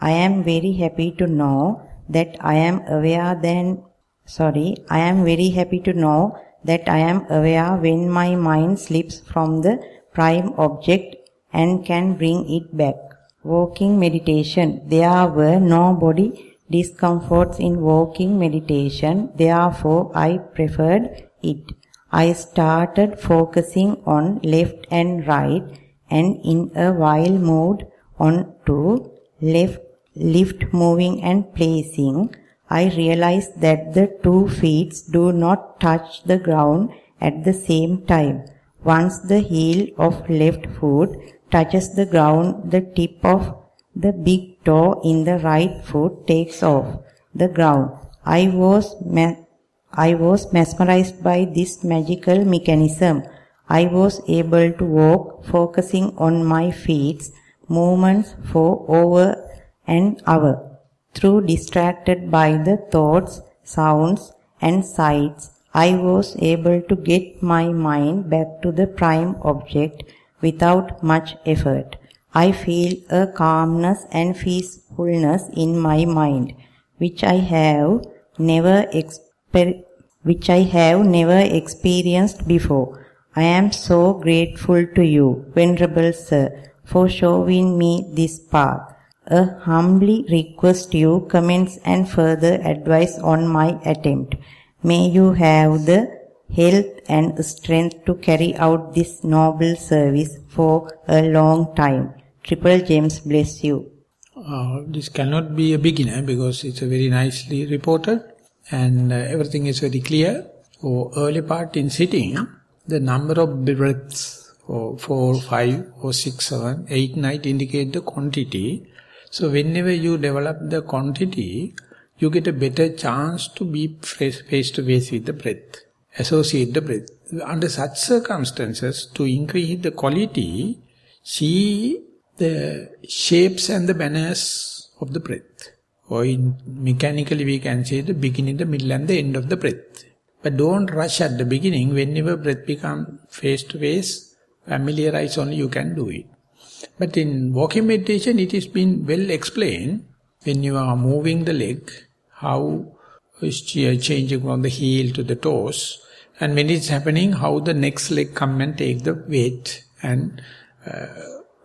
I am very happy to know that I am aware then, sorry, I am very happy to know that I am aware when my mind slips from the prime object and can bring it back. Walking meditation. There were no body discomforts in walking meditation, therefore I preferred it. I started focusing on left and right and in a while moved on to left, lift moving and placing. I realized that the two feet do not touch the ground at the same time. Once the heel of left foot touches the ground, the tip of the big toe in the right foot takes off the ground. I was I was mesmerized by this magical mechanism. I was able to walk focusing on my feet's movements for over an hour. Through distracted by the thoughts, sounds and sights, I was able to get my mind back to the prime object, without much effort. I feel a calmness and peacefulness in my mind, which I have never exper- which I have never experienced before. I am so grateful to you, Venerable Sir, for showing me this path. I humbly request you comments and further advice on my attempt. May you have the health and strength to carry out this noble service for a long time. Triple James bless you. Uh, this cannot be a beginner because it's a very nicely reported and uh, everything is very clear. For early part in sitting, the number of breaths, or four, five, or six, seven, eight, nine indicate the quantity. So whenever you develop the quantity, you get a better chance to be face to face with the breath, associate the breath. Under such circumstances, to increase the quality, see the shapes and the manners of the breath. Or in mechanically we can say the beginning, the middle and the end of the breath. But don't rush at the beginning. Whenever breath become face to face, familiarize only you can do it. But in walking meditation, it has been well explained. When you are moving the leg, how is changing from the heel to the toes. And when it's happening, how the next leg come and take the weight and uh,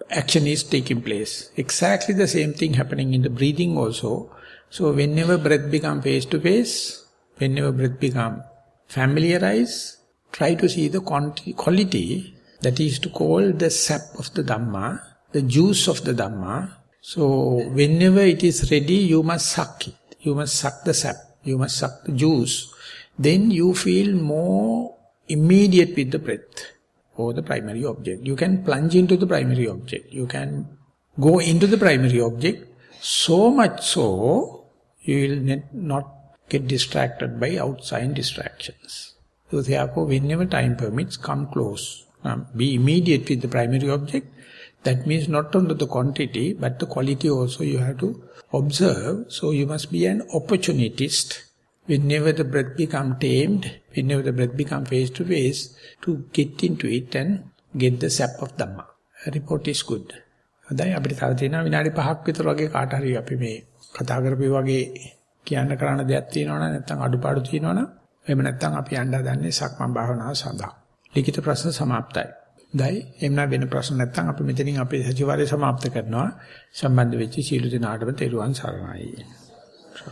action is taking place. Exactly the same thing happening in the breathing also. So whenever breath become face to face, whenever breath become familiarize, try to see the quality that is to call the sap of the Dhamma, the juice of the Dhamma. So whenever it is ready, you must suck it. You must suck the sap. You must suck the juice. Then you feel more immediate with the breath or the primary object. You can plunge into the primary object. You can go into the primary object so much so you will not get distracted by outside distractions. So therefore, whenever time permits, come close. Um, be immediate with the primary object. That means not only the quantity, but the quality also you have to observe. So you must be an opportunist. Whenever the breath become tamed, whenever the breath becomes face to face, to get into it and get the sap of Dhamma. A report is good. හදයි අපිට තව තියෙනවා විනාඩි 5ක් විතර වගේ කාට හරි අපි මේ කතා කරපු වගේ කියන්න කරන්න දෙයක් තියෙනවා නම් නැත්නම් අඩුපාඩු තියෙනවා නම් එහෙම නැත්නම් අපි යන්න හදන්නේ සක්මන් භාවනාව සඳහා. ලිඛිත ප්‍රශ්න સમાપ્તයි. දැයි එම්නා වෙන ප්‍රශ්න නැත්නම් අපි මෙතනින් අපේ සතිವಾರය સમાપ્ત කරනවා. සම්බන්ධ වෙච්ච සීල දිනාටම තෙරුවන් සරණයි.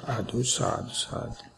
ආදු සාදු සාදු